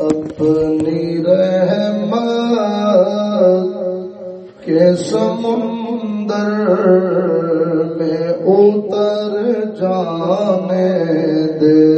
اپنی رحمت کے سمندر میں اتر جانے دے۔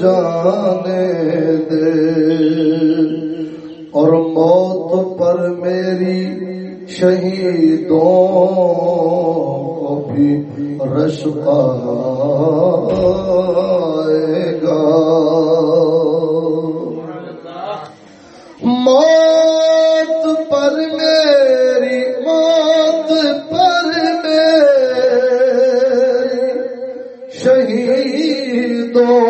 جانے دے اور موت پر میری شہیدوں کو بھی رش پائے گا۔ موت پر میری، موت پر میری شہیدوں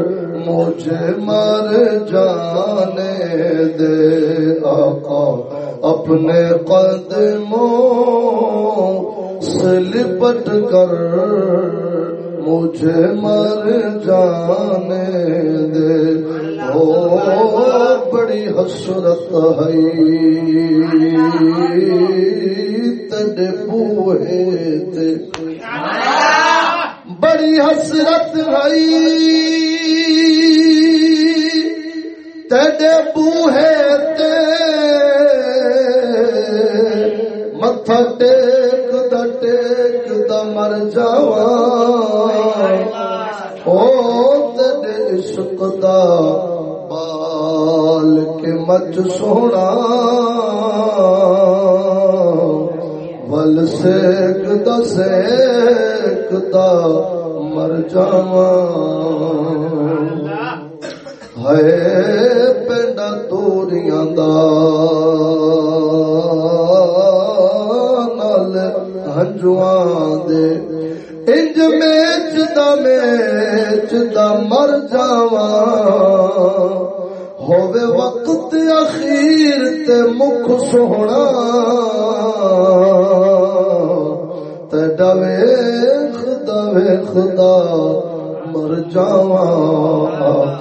مجھے مر جانے دے آقا اپنے قدموں سے لپٹ کر مجھے مر جانے دے۔ او بڑی حسرت ہے۔ تڈے بوہے تے بڑی حسرت ہے۔ متھا ٹیک دا ٹیک دا مر جاواں۔ او تڈے عشق دا بال کے مچ سونا۔ ول سیک دا سیک دا مر جاواں۔ ہے پنڈا توریاں دا نال ہنجواں دے انج میچ دا میچ دا مر جاواں ہووے وقت اخیر تے مکھ سونا تے ڈوے خدا وے خدا مر جاواں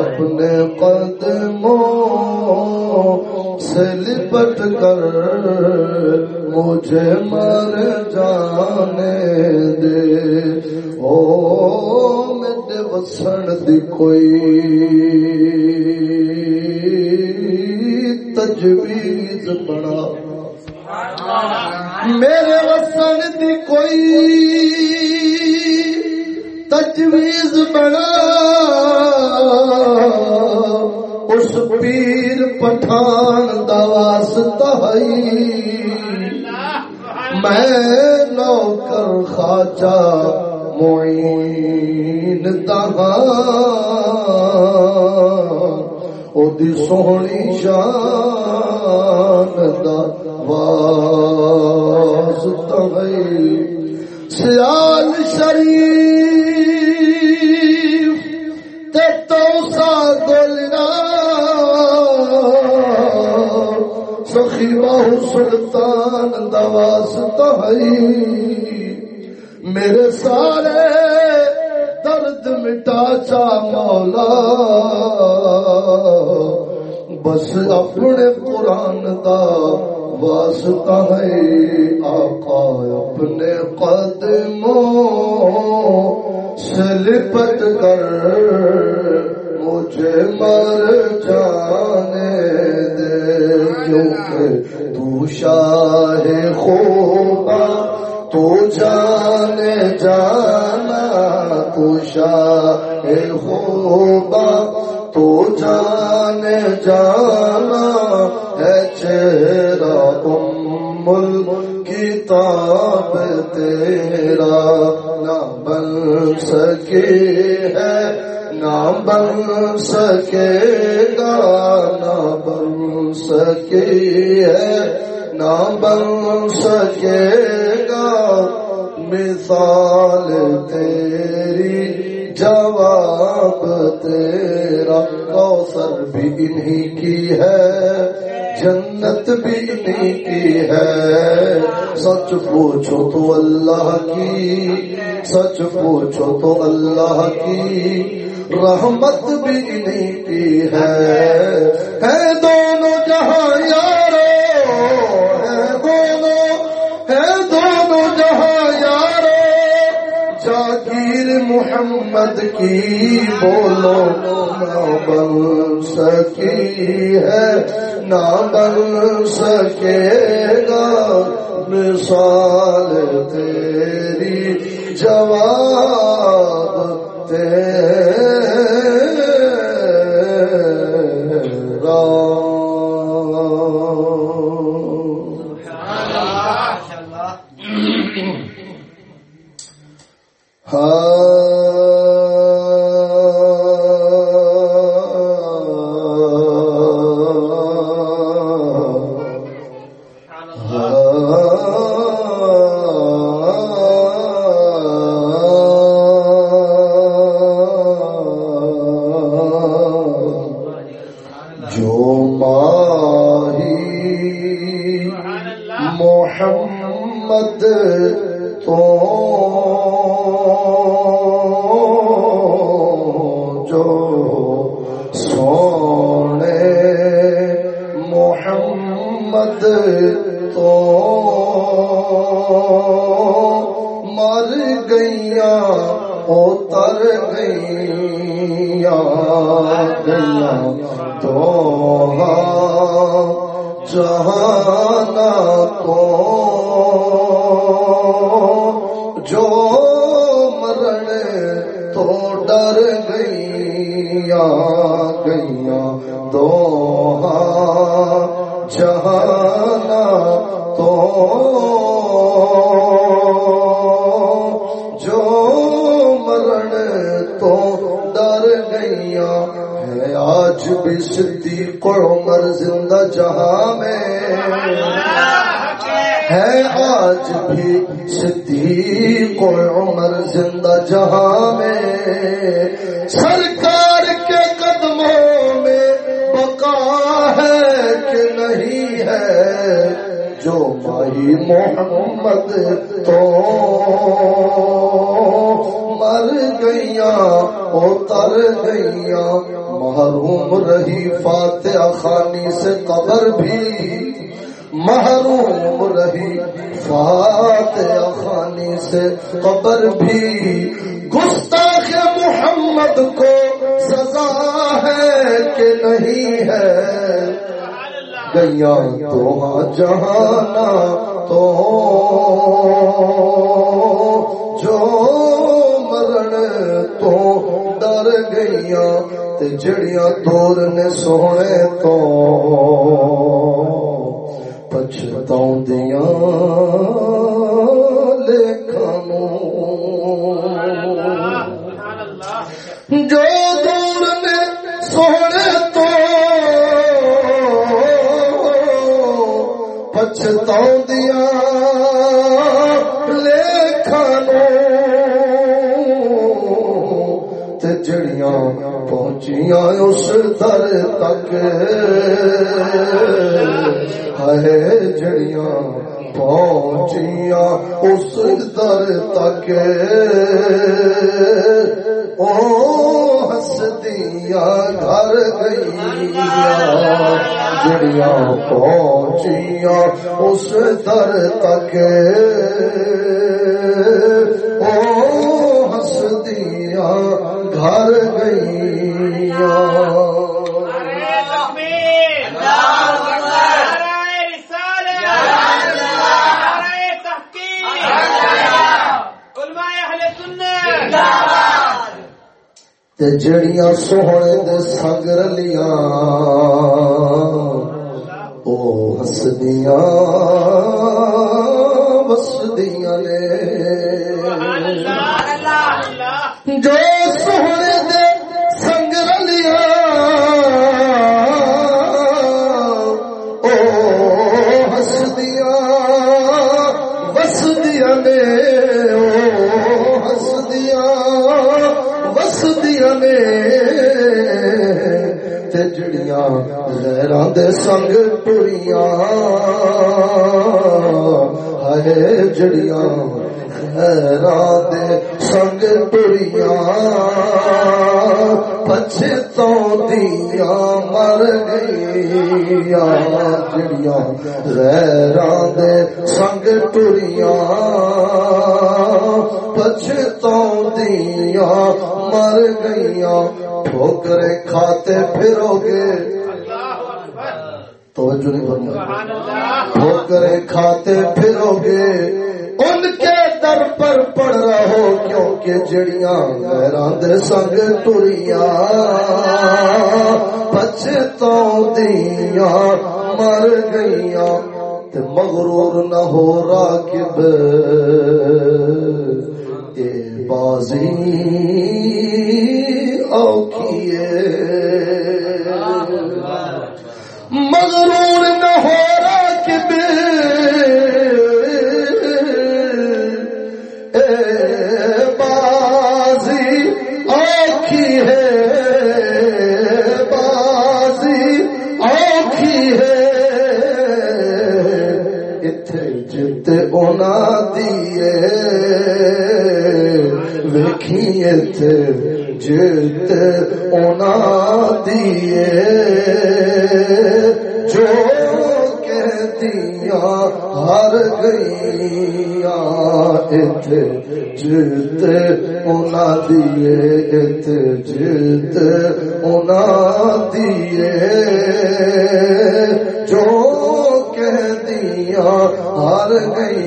اپنے قدموں سے لپٹ کر مجھے مر جانے دے۔ او میرے وسن دی کوئی تجویز بڑا میرے وسن دی کوئی تجویز بنا۔ اس پیر پٹھان واسطہ میں نوکر خاجہ معین ہاں۔ او دی سونی شان دا واسطہ سیال شریف تے تو گلنا سخی بہو سلطان دا واسطہ میرے سارے درد مٹا چا مولا۔ بس اپنے قرآن دا واسطہ ہے آقا اپنے قدموں سے لپٹ کر مجھے مر جانے دے۔ کیونکہ تو شاہ خوبا تو جانے جانا، تو شاہ خوبا تو جانے جانا ہے چہرہ ام کتاب تیرا نہ بن سکے ہے، نہ بن سکے گا، نہ بن سکے ہے، نہ بن سکے گا۔ مثال تیری، جواب تیرا، کوثر بھی انہیں کی ہے۔ جنت بھی نہیں کی ہے۔ سچ پوچھو تو اللہ کی۔ سچ پوچھو تو اللہ کی۔ رحمت بھی نہیں کی ہے دونوں جہاں یارو محمد کی بولو نہ بن سکی ہے نہ بن سکے گا۔ مثال تیری جواب تیرا کو جہاں میں سرکار کے قدموں میں بقا ہے کہ نہیں ہے، جو بھائی محمد تو مر گیا اتر گیا محروم رہی فاتح خانی سے قبر بھی۔ محروم رہی۔ فات خانی سے قبر بھی۔ گستاخ محمد کو سزا ہے کہ نہیں ہے۔ گیا تو جہانا تو جو مرن تو ڈر گئیاں جڑیاں دور سونے تو۔ پچھتاؤں دیا لکھانوں جو دور نے سونے تو پچھتاؤں پہنچیاں اس در تک ہے جڑیاں پہنچیاں اس در تک او ہسدیاں گھر گئی جڑیاں پہنچیاں اس در تک او ہسدیاں گھر گئی جڑیاں سونے دے سنگ رلیاں او ہسدیاں وسدیاں نے۔ جو سونے دے سنگ رلیا او ہسدیا وسدیا نے۔ او ہسدیا وسدیا نے۔ جڑیاں لہران دے سنگ ٹریاں ہائے جڑیاں دے سنگ ٹریا پچھے دیا مر گیا جڑیا غیران دے سنگ ٹریا پچھے تو دیا مر گیا ٹھوکرے کھاتے پھرو گے توجہ نہیں بننا ٹھوکرے کھاتے پھرو گے ان کے در پر پڑ رہو، کیونکہ جڑیاں میران دے سنگ ٹریا پچھتو دیا مر گئیا تے مغرور نہ ہو راکب۔ اے بازی اوکھیے مغرور نہ ہو جیت اونا دیے۔ جو کہتیاں ہر گئی ات جیت اونا دیے ات جیت اونا دیے۔ جو کہتیاں ہر گئی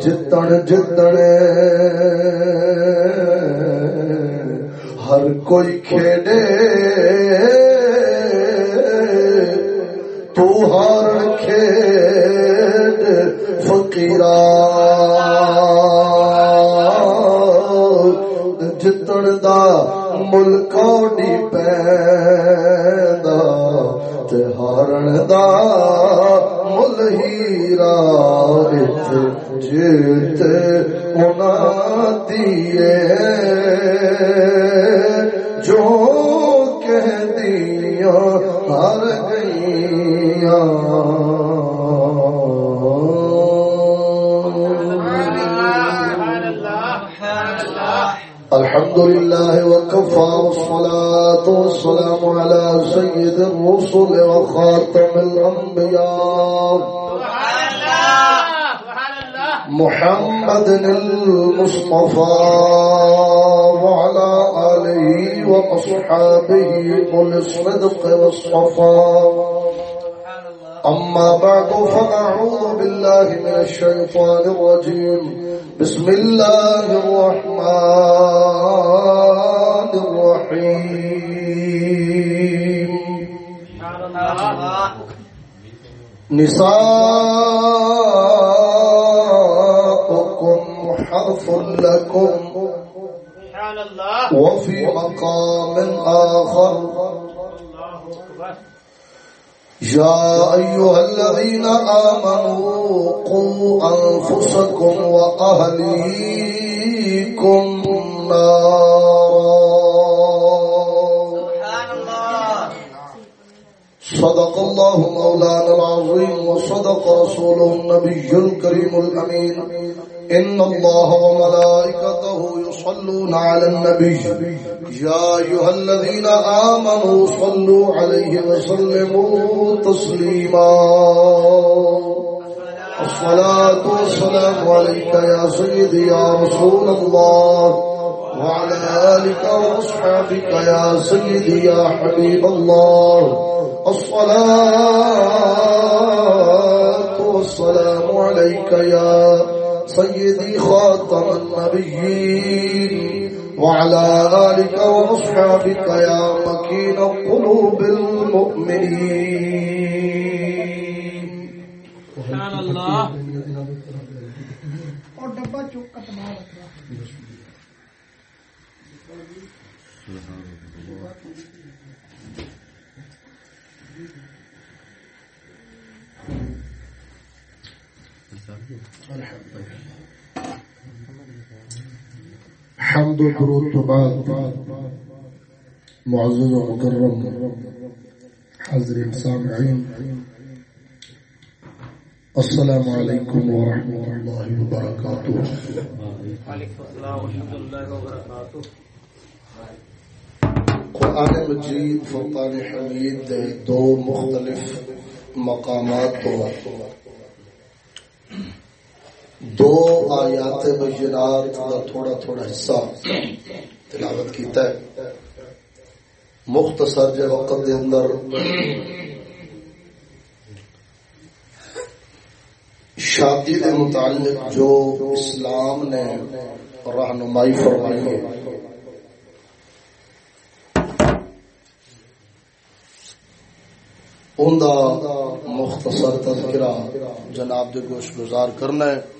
جتن جتن ہر کوئی کھیڈے تو ہار کھیڈ فقیرا جتن دا ملکوں ملکوڈی پیندا تے ہارن دا مل ہیرا جیت اونا دیے جو کہہ دیا ہر گئیاں۔ لله وكفى والصلاة والسلام على سيد الرسل وخاتم الأنبياء محمد المصطفى وعلى آله وأصحابه قل الصدق والصفا أما بعد، فنعوذ بالله من الشيطان الرجيم بسم الله الرحمن الرحيم نساؤكم حرف لكم وفي مقام آخر. يا أيها الذين آمنوا قوا أنفسكم وأهليكم نارا صدق الله مولانا العظيم وصدق رسوله النبي الكريم الأمين. إن الله وملائكته يصلون على النبي. يا أيها الذين آمنوا صلوا عليه وسلموا تسليما. الصلاة والسلام عليك يا سيدي يا رسول الله. وعلى آلك وأصحابك يا سيدي يا حبيب الله. الصلاة والسلام عليك يا سيدي خاتم النبيين وعلى آلك وأصحابك يا مكين قلوب المؤمنين. سبحان الله اور ڈبا چوک کا تمام حمد و درود تو بعد معزز و مکرم سامعین السلام علیکم ورحمۃ اللہ وبرکاتہ. قرآن مجید فرقان حمید دو مختلف مقامات تو دو آیات بینات کا تھوڑا تھوڑا حصہ تلاوت کیتا ہے۔ مختصر جے وقت دے اندر شادی دے متعلق جو اسلام نے رہنمائی فرمائی ہے۔ ان مختصر تذکرہ جناب دے گوش گزار کرنا ہے۔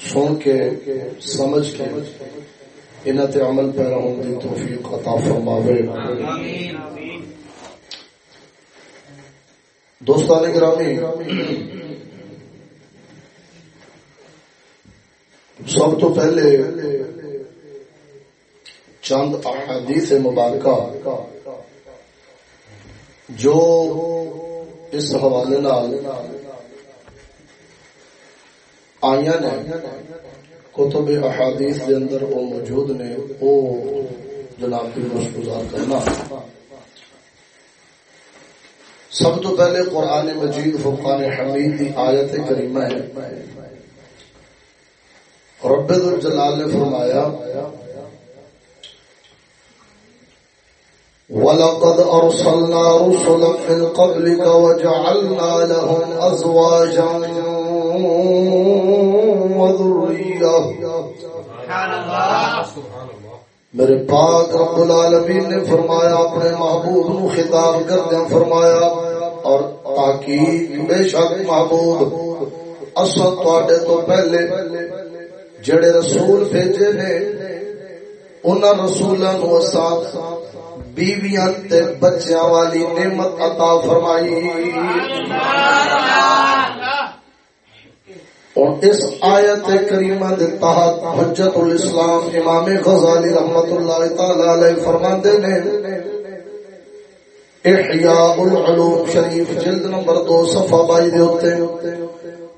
سن کے سمجھ کے انہ تے عمل پیرا ہوں دی توفیق عطا فرماوے۔ دوستان گرامی، سب تو پہلے چند احادیث مبارکہ جو اس حوالے نال آئیاں نے کتب احادیث دے اندر وہ موجود نے، وہ جناب کی روش گزار کرنا۔ سب تو پہلے قرآن مجید فرقان حمید دی آیت کریمہ ہے۔ رب الجلال نے فرمایا، وَلَقَدْ أَرْسَلْنَا رُسُلًا مِنْ قَبْلِكَ وَجَعَلْنَا لَهُمْ أَزْوَاجًا میرے پاک رب العالمین نے فرمایا، اپنے محبوب نو خطاب کردیا فرمایا، اور تاکہ بے شک محبوب اصل تے تو پہلے جڑے رسول بھیجے نے ان رسولوں نو بیویاں تے بچیاں والی نعمت عطا فرمائی۔ اور اس آیت کریمہ دے تحت حجت الاسلام امام غزالی رحمت اللہ تعالی علیہ فرماندے نے، احیاء العلوم شریف جلد نمبر دو صفحہ بائی دے ہوتے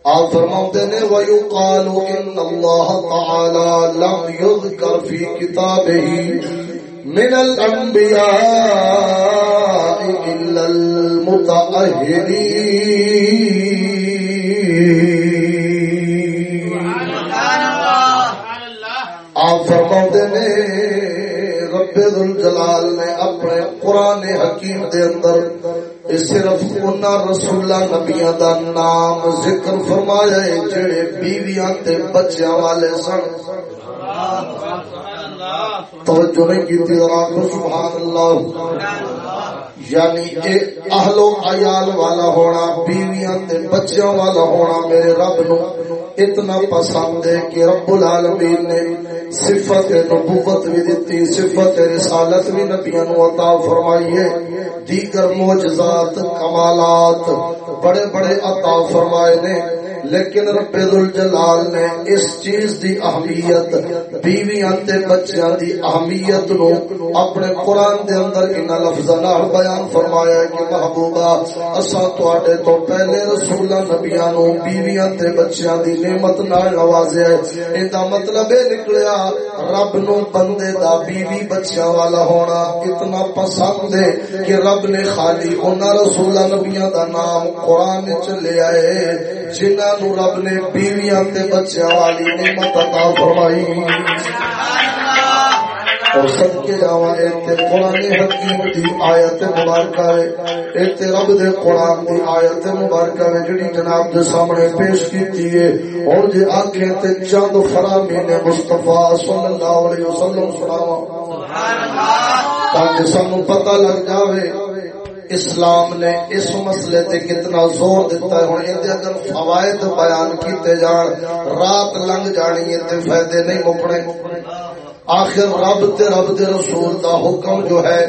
آپ فرماتے نے، وَيُقَالُ إِنَّ اللَّهَ تَعَالَى لَمْ يُذْكَرْ فِي كِتَابِهِ مِنَ الْأَنْبِيَاءِ إِلَّا الْمُتَأَهِرِينَ فرماتے نے رب ذوالجلال نے اپنے قرآن حکیم دے اندر صرف انہاں رسولہ نبیاں دا نام ذکر فرمایا ہے، جڑے بیویاں تے بچیاں والے سن۔ توجہ نہیں کی تھی سبحان اللہ۔ یعنی اے اہل و عیال والا ہونا، بیویاں تے بچیاں والا ہونا میرے رب نو اتنا پسند ہے کہ رب العالمین نے صفت نبوت بھی دیتی صفت رسالت بھی نبیاں نو عطا فرمائی ہے دیگر معجزات، کمالات بڑے بڑے عطا فرمائے نے۔ لیکن رب الجلال نے اس چیز دی اہمیت بیویاں تے بچیاں دی اہمیت نو اپنے قرآن دے اندر انہا لفظ نال بیان فرمایا ہے کہ محبوبہ اسا تواڈے تو پہلے رسولاں نبیاں نو بیویاں تے بچیاں دی نعمت نال نوازیا ہے ایندا مطلب اے نکلیا، رب نو بندے دا بیوی بچیاں والا ہونا اتنا پسند ہے کہ رب نے خالی انہاں رسولاں نبیاں دا نام قرآن وچ لے آئے جنہاں نو رب نے بیویاں تے بچیاں والی نعمت عطا فرمائی اور سب کے جاواں تے قرآن حکیم دی آیت مبارکہ ہے ایک رب دے قرآن دی آیت مبارکہ ہے جڑی جناب دے سامنے پیش کیتی ہے اور جے آنکھیں تے چند فرامی نے مصطفیٰ صلی اللہ علیہ وسلم سناواں سبحان اللہ تاکہ سانو پتہ لگ جاوے اسلام نے اس مسئلے تے کتنا زور دیتا ہے؟ ہن اندے اگر فوائد بیان کیتے جان، رات لنگ جانی ہے تے فائدے نہیں مکنے۔ آخر رب تے رب دے رسول دا حکم جو ہے،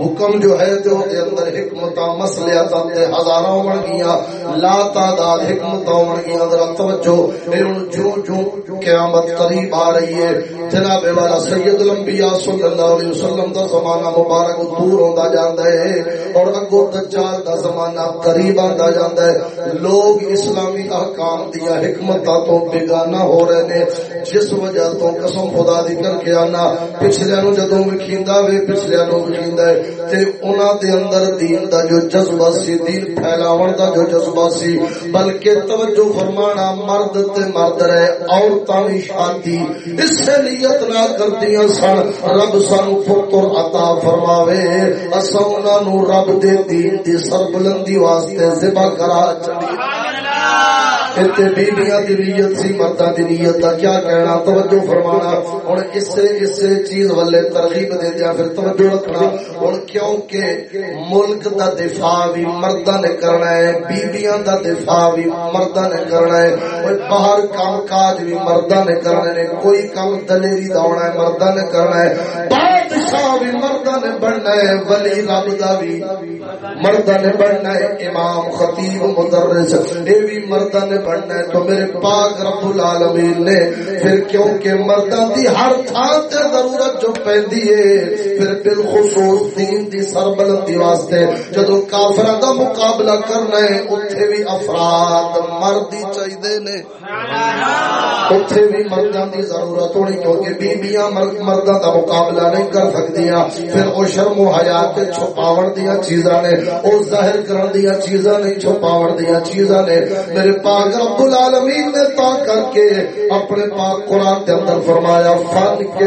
حکم جو ہے تو دے اندر حکمت مسلیات تے ہزاراں ہون گیاں، لا تعداد حکمت ہون گیاں۔ ذرا توجہ اے جو جو قیامت قریب آ رہی ہے۔ جناب والا سید الانبیاء صلی اللہ علیہ وسلم دا زمانہ مبارک دور ہوندا جاندا ہے اور اگو دجال دا زمانہ قریب آندا جاندا ہے۔ لوگ اسلامی احکام دیا حکمتاں تو بیگانہ ہو رہے نے، جس وجہ تو قسم خدا دی کر کے آنا۔ پچھلے نو جدوں وکھیندا وے، پچھلے نو وکھیندا ہے۔ تے انہاں دے اندر دین دا جو جذبہ سی، دین پھیلاون دا جو جذبہ سی، بلکہ توجہ فرمانا مرد تے مرد رہے، عورتاں وی شادی۔ اس سے نیت نہ کردیاں سن رب سانو پتر عطا فرماوے اساں انہاں نو رب دے دین دی سربلندی واسطے ذبح کرا چلی تے بیبیاں دی نیت سی مرداں دی نیت دا کیا کہنا توجہ فرمانا ہن اس سے اس سے چیز والے ترغیب دے دیا پھر توجہ رکھنا ہن کیونکہ ملک دا دفاع بھی مرداں نے کرنا ہے بیبیاں دا دفاع بھی مرداں نے کرنا ہے باہر کام کاج بھی مرداں نے کرنا ہے کوئی کام دلیری دا ہونا ہے مرداں نے کرنا ہے بادشاہ بھی مرداں نے بننا ہے ولی رب دا بھی مرداں نے بننا ہے امام خطیب مدرس، اے بھی مرداں نے بننا ہے تو میرے پاک رب العالمین نے، پھر کیونکہ مرداں دی ہر تھان تے ضرورت جو پیندی ہے، پھر بالخصوص دین دی سربلندی واسطے، جدو کافراں دا مقابلہ کرنا ہے اوتھے بھی افراد مردی چاہیے نے۔ اوتھے بھی مرداں دی ضرورت ہونی، کیونکہ بیبیاں مرد مرداں دا مقابلہ نہیں کر سکدیاں۔ پھر او شرم و حیا تے چھپاون دیاں چیزاں نے او ظاہر کرن دیا چیزاں نہیں، چھپاون دیا چیزاں نے۔ میرے پاک رب العالمین نے تا کر کے اپنے پاک قرآن کے اندر فرمایا فن کے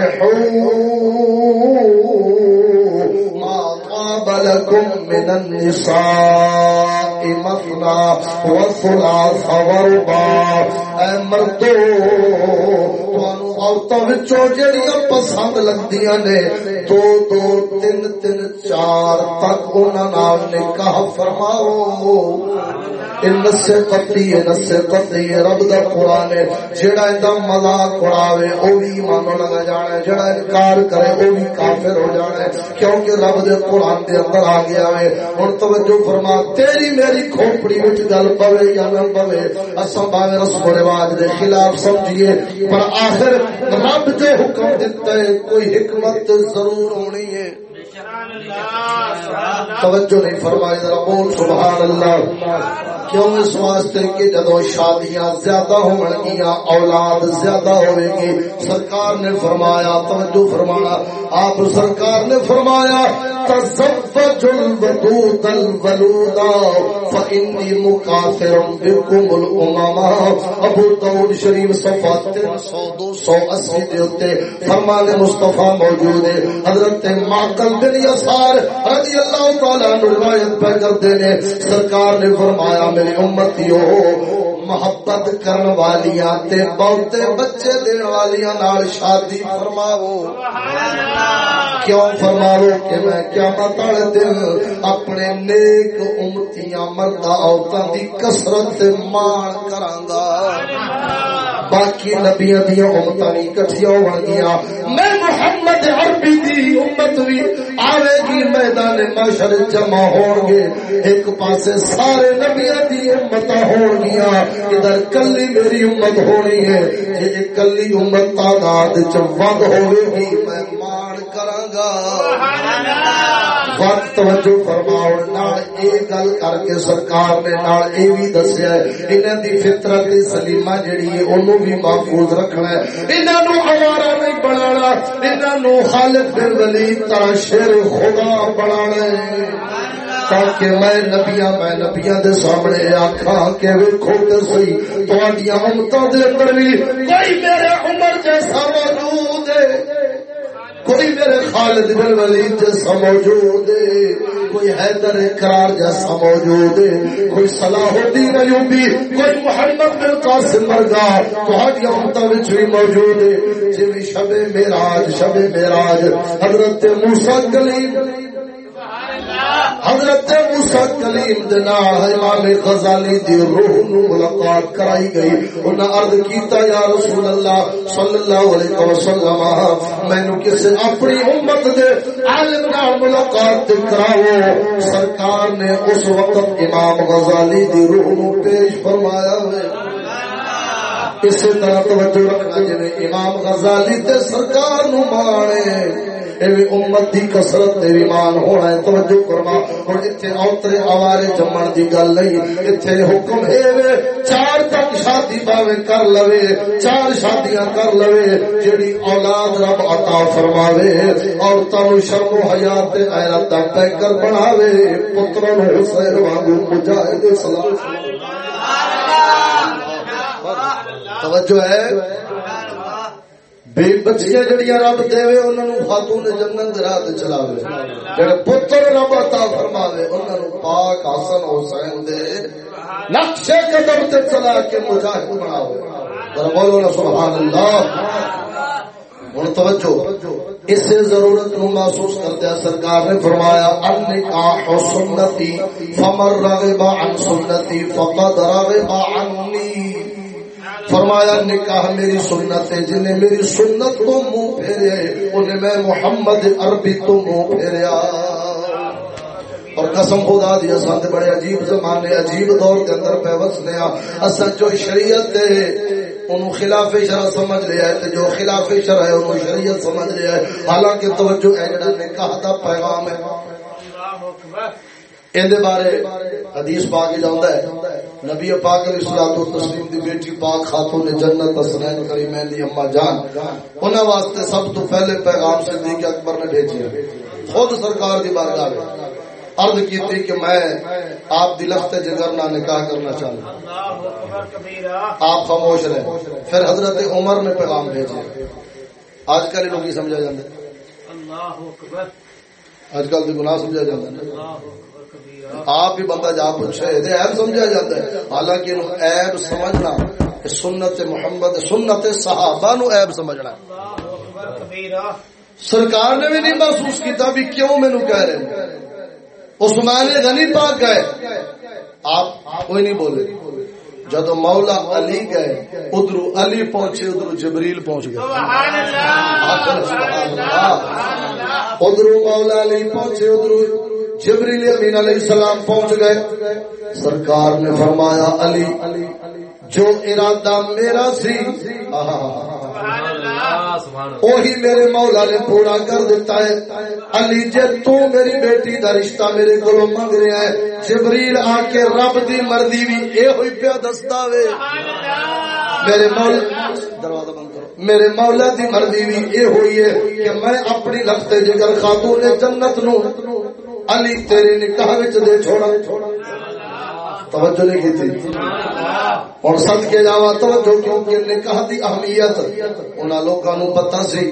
لكم من النساء مثنى وثلاث ورباع اے مردو عورتوں جڑیاں پسند لگدیاں نے، دو دو تین تین چار تک انہاں نال نکاح فرماؤ۔ سبحان اللہ نسے قطعی قطعی رب دا قرآن ہے۔ جڑا مذاق اڑاوے، او بھی ایمان لگا جانا ہے۔ جڑا انکار کرے، او بھی کافر ہو جانا ہے۔ کیونکہ رب دے قرآن دے اندر آ گیا ہے۔ ہن توجہ فرما، تیری میری کھوپڑی وچ گل پوے یا نہ پوے، اساں باویں رسم و رواج دے خلاف سمجھیے۔ پر آخر رب جو حکم دیتا ہے، کوئی حکمت ضرور ہونی ہے۔ توجہ نہیں فرمائی، ذرا بول سبحان اللہ۔ کیوں اس واسطے کہ جدو شادیاں زیادہ ہون گیا اولاد زیادہ ہوئے گی؟ سرکار نے فرمایا، توجہ فرمانا، آپ سرکار نے فرمایا، تزوج الودود الولودا فإني مكافر بكم الأمم۔ ابو داؤد شریف صفحہ 380 دے اوتے فرمان مصطفی موجود ہے۔ حضرت ماقل بن یسار رضی اللہ تعالی عنہ روایت پہ کرتے ہیں۔ سرکار نے فرمایا، میں میرے امتیو محبت کرن والیاں تے بہتے بچے دین والیاں نال شادی فرماو کیوں فرماو کہ میں کیا بتاڑ دل اپنے نیک امتیاں مردہ عورتاں دی کسرت مان کرانگا باقی نبیاں دیا امتاں نہیں کٹھیا ہو گیا میں محمد عربی دی امت بھی آوے گی میدان معاشر جمع ہون گے ایک پاسے سارے نبیاں دی امتاں ہون گیا ادھر کلی میری امت ہونی ہے جی کلی امت تعداد چند ہوئے گی میں مان کرانگا وقت توجہ فرماؤ، نال اے گل کر کے سرکار نے نال اے دسیا ہے، انہاں دی فطرت سلیمہ جڑی ہے، اونوں بھی محفوظ رکھنا ہے۔ انہاں نو نہیں بنانا، انہاں نو خالق بن ولی طرح شیر خدا بنانا ہے۔ تاکہ میں نبیاں میں نبیاں دے سامنے آکھاں کہ ویکھو تے صحیح تہاڈیاں امتاں دے اندر بھی کوئی میرے عمر جیسا موجود ہے۔ کوئی میرے خالد بن ولید جیسا موجود ہے۔ کوئی حیدر اقرار جیسا موجود ہے۔ کوئی صلاح الدین ایوبی، کوئی محمد بن قاسم مرگا۔ تہاڈی امتاں وچ بھی موجود ہے۔ جویں شب معراج شب معراج حضرت موسی کلیم حضرت موسیٰ کلیم دنا امام غزالی دی روح نو ملاقات کرائی گئی۔ انہاں عرض کیتا، یا رسول اللہ صلی اللہ علیہ وسلم میں نو کسے اپنی امت دے عالم نال ملاقات کراؤ۔ سرکار نے اس وقت امام غزالی دی روح نو پیش فرمایا ہوئے اسی طرح توجہ رکھنا جنہیں امام غزالی تے سرکار نو مانے۔ امت دی کسرت تے ایمان ہونا ہے، توجہ فرما۔ ہن ایتھے اوترے اوارے جمن دی گل نہیں ایتھے حکم ہے وے چار تک شادی باوے کر لوے، چار شادیاں کر لوے جڑی اولاد رب عطا فرماوے، عورتاں نو شرم و حیا تے غیرت دا پیکر بناوے، پتراں نو حسین وانگو مجاہد سلام۔ توجہ ہے۔ بے بچیاں جڑیاں رب دے انہاں نو خاتون جنت راہ تے چلاوے۔ جڑے پتر رب عطا فرماوے، انہاں نو پاک، حسن حسین دے نقش قدم تے چلا کے مجاہد بناوے۔ ذرا بولو نا سبحان اللہ، ہن توجہ اس سے ضرورت نو محسوس کرتے ہیں سرکار نے فرمایا ان نکاح سنتی فمر رغب عن سنتی، فقد رغب عنی۔ فرمایا، نکاح میری سنت ہے، جنہیں میری سنت کو منہ پھیرے، انہیں میں محمد عربی تو منہ پھیریا۔ اور قسم خدا دی اساں تے بڑے عجیب زمانے، عجیب دور کے اندر پہ وسنے ہاں۔ اساں جو شریعت ہے، انہوں خلاف شرع سمجھ لیا ہے جو خلاف شرع ہے، انہوں شریعت سمجھ لیا ہے حالانکہ توجہ ہے، جڑا نکاح دا پیغام ہے۔ اللہ اکبر اندے بارے حدیث پاک ہے نبی پاک علیہ الصلوۃ والتسلیم دی بیٹی پاک خاتون جنت کریمین دی اما جان انہاں واسطے سب تو پہلے پیغام صدیق اکبر نے بھیجیا خود سرکار دی بارگاہ میں عرض کہ میں آپ دی لخت جگر نہ نکاح کرنا چاہوں آپ خاموش رہے پھر حضرت عمر نے پیغام بھیجے آج کل لوگ سمجھا جاتا ہے آج کل تو گناہ سمجھا جاتا ہے آپ ہی بندہ جا پوچھے ایب سمجھا جاتا ہے۔ حالانکہ ایب سمجھنا سنت محمد سنت صحابہ نو ایب سمجھنا سرکار نے بھی نہیں محسوس کیتا بھی کیوں مینو کہہ رہے عثمان غنی پاک گئے۔ آپ کوئی نہیں بولے۔ جد مولا علی گئے ادھر علی پہنچے ادھر جبریل پہنچ گئے۔ ادھر مولا علی پہنچے ادھر جبریل امین علیہ السلام پہنچ گئے۔ سرکار نے فرمایا علی جو ارادہ میرا سی وہی میرے مولا نے پورا کر دیتا ہے۔ علی جے تو میری بیٹی دا رشتہ میرے کو منگ رہا ہے جبریل آ کے رب دی مرضی بھی اے ہوئی پیا دستا وے۔ میرے مولا دروازہ بند کرو۔ میرے مولا دی مرضی بھی اے ہوئی ہے کہ میں اپنی لفتے جگر خاتون جنت نو علی تیرے نکاح وچ دے چھوڑا۔ توجہ نہیں کی تھی اور سد کے جاوا توجہ کیونکہ نکاح دی اہمیت انہاں لوکاں نو پتہ سی۔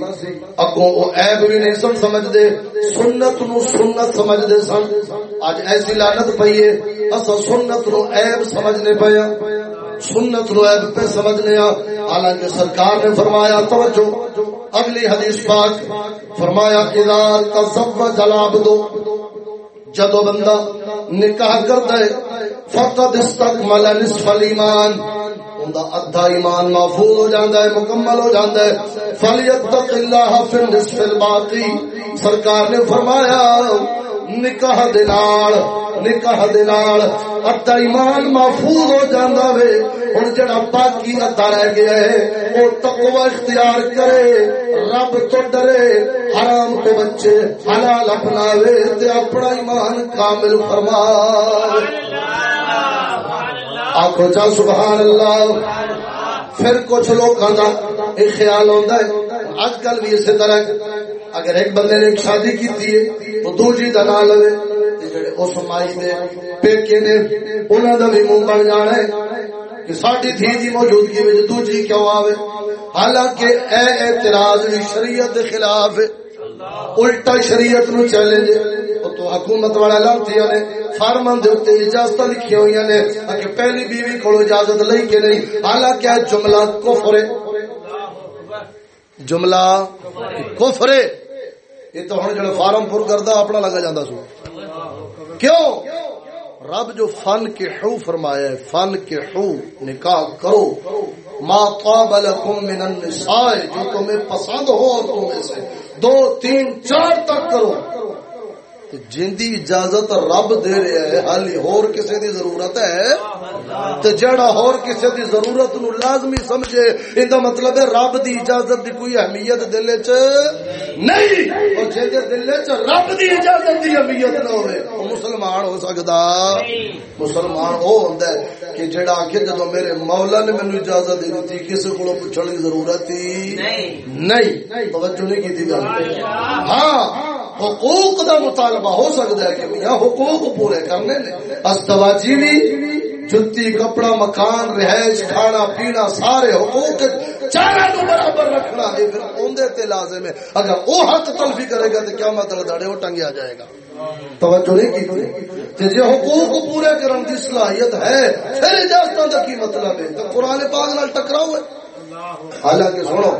اگوں او عیب بھی نہیں سن سمجھ دے سنت نو سنت سمجھ دے سن۔ اج ایسی لعنت پئی ہے اسا سنت نو عیب سمجھنے پیا ہاں۔ سنت نو عیب پہ سمجھنے آ حالانکہ سرکار نے فرمایا، توجہ، اگلی حدیث پاک فرمایا، اذا تزوج العبد جدو بندہ نکاح کرتا ہے، فقط استقمل نصف الایمان۔ اوندا ادھا ایمان محفوظ ہو جاندا ہے، مکمل ہو جاندا ہے۔ فلیتق اللہ فی النصف الباقی سرکار نے فرمایا نکاح دے نال، نکاح دے نال ادھا ایمان محفوظ ہو جاندا وے۔ ہن جڑا باقی ادھا رہ گیا ہے، او تقوی اختیار کرے، رب تو ڈرے، حرام تو بچے، حلال اپناوے تے اپنا ایمان کامل فرمائے آخو چا سبحان اللہ پھر کچھ لوگ کا ایک خیال ہوتا ہے۔ اج کل بھی اسی طرح۔ اگر ایک بندے نے ایک شادی کی تو دوجی کا نام لو اس مائی دے پیکے نے انہوں کا بھی منہ بن جانا ہے کہ ساری دھی کی موجودگی میں دوجی کیوں آوے؟ حالانکہ اے اعتراض بھی شریعت خلاف ہے۔ الٹا شریعت نو چیلنج تو حکومت والا لانتی نے فارمن دے اوتے اجازت لکھی ہوئی نے کہ پہلی بیوی کو اجازت لئی کہ نہیں۔ حالانکہ جملہ کفر ہے۔ جملہ کفر ہے۔ یہ تو ہوں جڑا فارم پر کردا اپنا لگا جاتا سو۔ کیوں؟ رب جو فن کے حو فرمایا ہے، فن کے حو نکاح کرو۔ ما طاب لکم من النساء، جو تمہیں پسند ہو عورتوں میں سے۔ دو، تین، چار تک کرو۔ جن دی اجازت رب دے رہا ہے حالی ہور کسے دی ضرورت ہے؟ تے جڑا ہور کسے دی ضرورت نو لازمی سمجھے ایندا مطلب ہے رب دی اجازت دی کوئی اہمیت دل وچ نہیں اور جے دے دل وچ رب دی اجازت دی اہمیت نہ ہوے او مسلمان ہو سکدا۔ مسلمان او ہوندا ہے کہ جڑا کہ جدوں میرے مولا نے مینوں اجازت دے دتی کسے کولوں پوچھن دی ضرورت ہی نہیں۔ نہیں۔ توجہ نہیں کیتی گل۔ ہاں۔ حقوق دا مطالبہ ہو سکتا ہے کہ میاں حقوق پورے کرنے نے استواجی بھی، جتی، کپڑا، مکان، رہائش، کھانا، پینا، سارے حقوق چارہ تو برابر رکھنا ہے۔ پھر اوندے تے لازم ہے۔ اگر وہ حق تلفی کرے گا تو کیا مطلب داڑے وہ ٹنگیا جائے گا۔ توجہ نہیں کی جی حقوق پورے کرن دی صلاحیت ہے، پھر اجازتوں کا کی مطلب ہے؟ تو قرآن پاک نال ٹکراؤ ہے۔ حالانکہ سنو،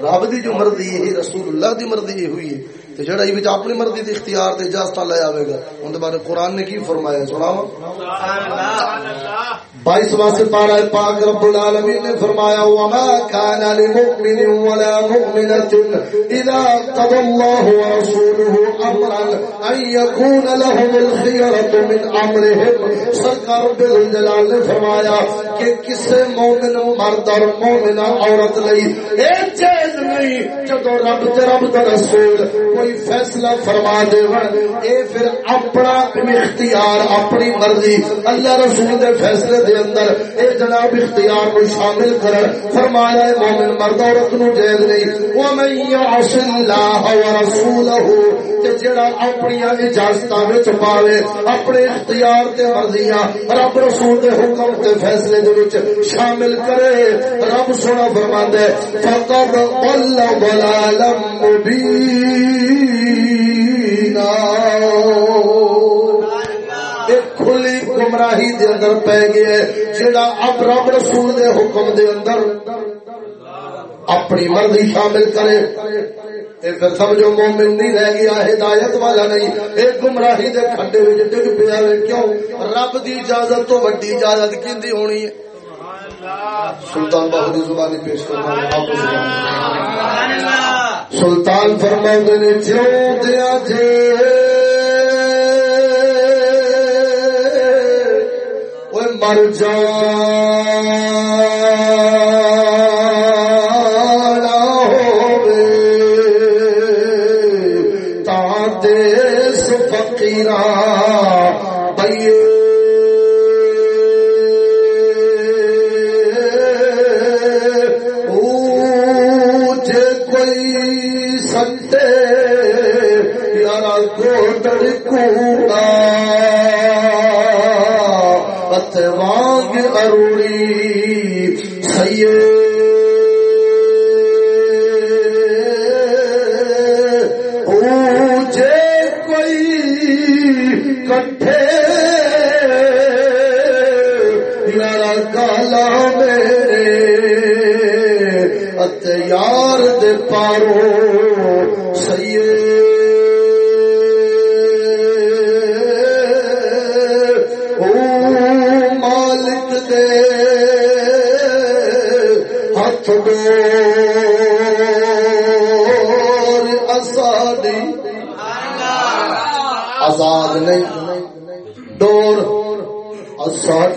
رب دی جو مرضی ہے، رسول اللہ دی مرضی ہوئی ہے۔ تے جڑا یہ اپنی مرضی دے اختیار تے اجازت لے آوے گا اون دے بارے قران نے کی فرمایا سناواں۔ سبحان اللہ سبحان 22واں سپارہ پاک رب العالمین نے فرمایا، وما كان للمؤمن ولا مؤمنة اذا قضى الله ورسوله امرا ان يكون لهم الخيرة من امرهم سرکار رب الجلال نے فرمایا کہ کسے مومن، مرد اور مومنہ عورت لئی ایک چیز نہیں جدو رب تے رب دا رسول کوئی فیصلہ فرما دے، اے پھر اپنا اختیار، اپنی مرضی، اللہ رسول دے فیصلے دے اندر اے جناب اختیار کو شامل کر فرمایا ہے، مومن مرد عورت نو جیل نہیں۔ ومن یعص اللہ و ورسولہ کہ جڑا اپنی اجازتاں وچ پاوے، اپنے اختیار تے مرضیاں رب رسول دے حکم تے فیصلے دے وچ شامل کرے۔ رب سونا فرماندا ہے فقد ضل ضلالا مبین کھلی گمراہی دے اندر پی گیا جڑا اب رب رسول دے حکم دے اندر اپنی مرضی شامل کرے۔ سمجھو مومن نہیں رہ گیا، ہدایت والا نہیں۔ ایک گمراہی دے کھڈے وچ ڈگ پیا کیوں؟ رب دی اجازت تو وڈی اجازت کیندی ہونی ہے؟ سلطان بہو دی زبانی پیش کرنا سلطان۔ فرما نے جو دیا جے۔ مر جانا کو در کوڑا اتوانگ اروڑی سید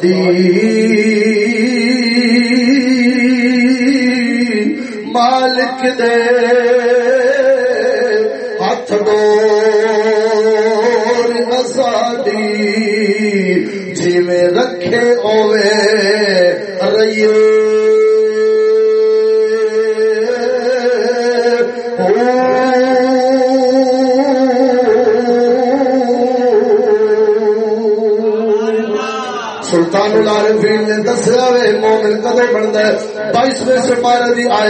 دی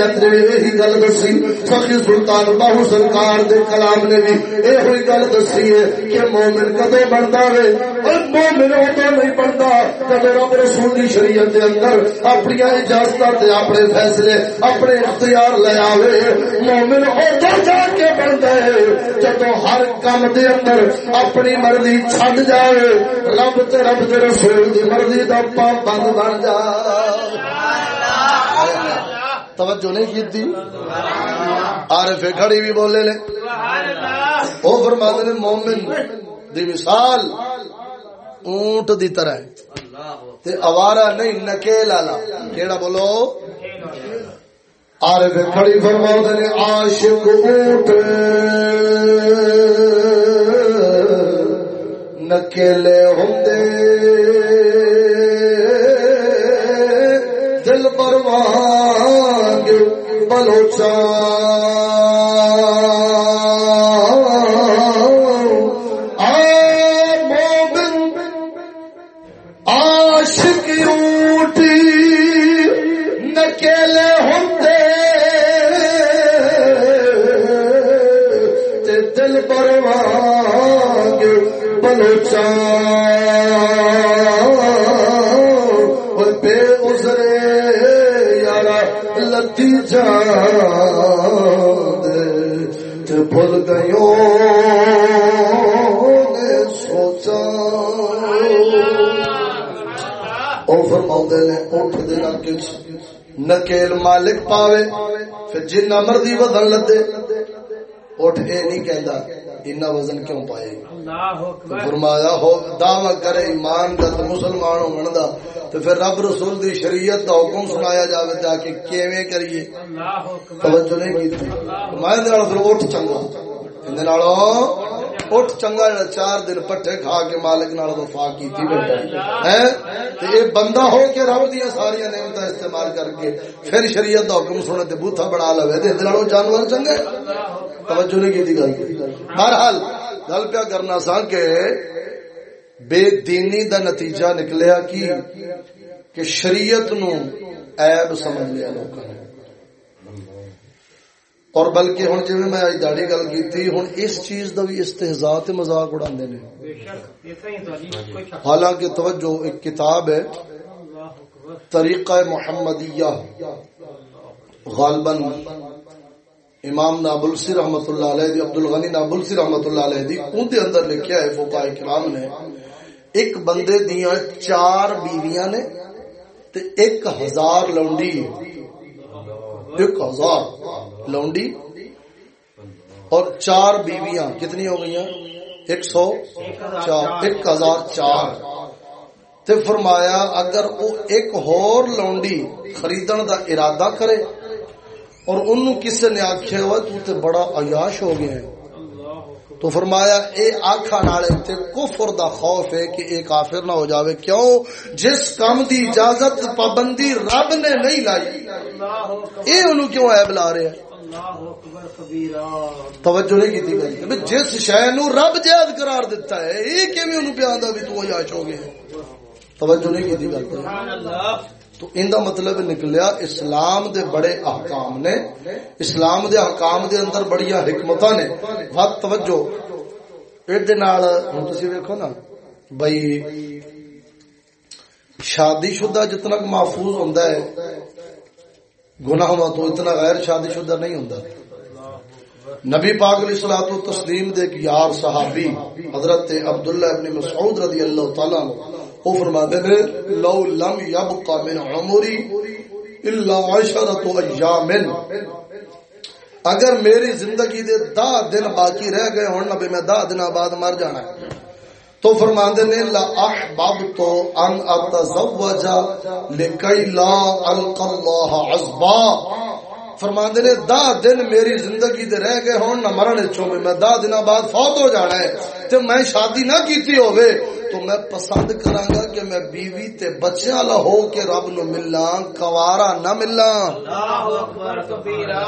سپارے یہی گل دسی سخی سلطان باہو سرکار دے کلام نے بھی یہ گل دسی ہے کہ مومن کدو بنتا ہے اور مومن ادو نہیں بنتا جب رب رسول دی شریعت دے اندر اپنی اجازت تے اپنے فیصلے اپنے اختیار لے آوے مومن ادو جا کے بنتا ہے جب ہر کام دے اندر اپنی مرضی چھڈ جائے رب تے رب دے رسول دی مرضی دا پابند بن جا توجہ نہیں کی تھی؟ پھر کھڑی بھی بولے لے وہ فرما نے مومن دی مثال اونٹ دی طرح تے اوارا نہیں نکیل والا۔ کیڑا بولو؟ پھر کھڑی فرما نے عاشق اونٹ۔ نکیلے ہوں پروانگ بلوچا بھول گیوں نے سوچا۔ او فرماؤں نے، اٹھ نکیل مالک پاوے، پھر جنہ مرضی ودن لدے۔ اٹھ، اے نہیں کہندا۔ اتنا وزن کیوں پائے؟ فرمایا ہو دعوی کرے ایمان دا تے مسلمان ہون دا تے پھر رب رسول دی شریعت دا حکم سنایا جاوے تا کہ کیویں کریے؟ توجہ نہیں کیتی میں نال پھر اٹھ چنگا۔ اندے نالوں اٹھ چنگا جڑا چار دن پٹھے کھا کے مالک نال وفا کیتی بیٹھا ہے تے اے بندہ ہو کے رب دی ساری نعمتاں استعمال کر کے پھر شریعت دا حکم سنے تے بوتھا بنا لوے تے اندے جانور چنگے۔ توجہ نہیں کیتی گل۔ بہرحال گل پیا کرنا سا کہ بے دینی دا نتیجہ نکلیا کی؟ کہ شریعت نو عیب سمجھ لیا لوگ اور بلکہ ہوں جی میں اج داڑی گل کی ہوں اس چیز دا بھی استحزا مزاق اڑا حالانکہ توجہ، ایک کتاب ہے، طریقہ محمدیہ۔ غالباً امام نابلسی رحمت اللہ علیہ دی، عبد الغنی نابلسی رحمت اللہ علیہ دی، ان دے اندر لکھیا ہے فقہ کرام نے، ایک بندے دیاں چار بیویاں نے تے ایک ہزار لونڈی۔ ہے ایک ہزار لونڈی اور چار بیویاں، کتنی ہو گئی ایک سو چار، ایک ہزار چار۔ تے فرمایا، اگر وہ ایک ہور لونڈی خریدن دا ارادہ کرے اور انہوں کسی نے آکھے ہوا تو تے بڑا عیاش ہو گیا ہے تو فرمایا، اے آخا نالے تے کفر دا خوف ہے کہ اے کافر نہ ہو جاوے۔ کیوں؟ جس کام دی اجازت پابندی رب نے نہیں لائی، اے انہوں کیوں عیب لا رہے ہیں؟ توجہ نہیں کی گئی۔ جس شہ نو رب جائز قرار دیتا ہے یہ کیویں انہوں پہ بھی تو عیاش ہو گیا توجہ نہیں کی گل تو ان دا مطلب نکلیا اسلام دے بڑے احکام نے۔ اسلام دے احکام دے اندر بڑی حکمت نے۔ وقت توجہ۔ تسی ویکھو نا۔ بھائی شادی شدہ جتنا محفوظ ہوندا ہے گناہ تو اتنا غیر شادی شدہ نہیں ہوندا۔ نبی پاک علیہ الصلوۃ والتسلیم دے ایک یار صحابی، حضرت عبداللہ ابن مسعود رضی اللہ تعالی عنہ وہ فرماتے ہیں، لو لم یبقى من عمری الا عشرۃ ایام. اگر میری زندگی دے دا دن باقی رہ گئے ہون نبی میں دا دن بعد مر جانا ہے. تو فرماندے نے، لا احببت ان اتزوج لکی لا القى الله عصبا فرماندے نے دا دن میری زندگی دے رہ گئے ہون نہ مرن چوں میں دا دنوں بعد فوت ہو جانا ہے تے میں شادی نہ کیتی ہوے تو میں پسند کراں گا کہ میں بیوی تے بچیاں والا ہو کے رب نو ملاں کوارا نہ ملاں. اللہ اکبر کبیرہ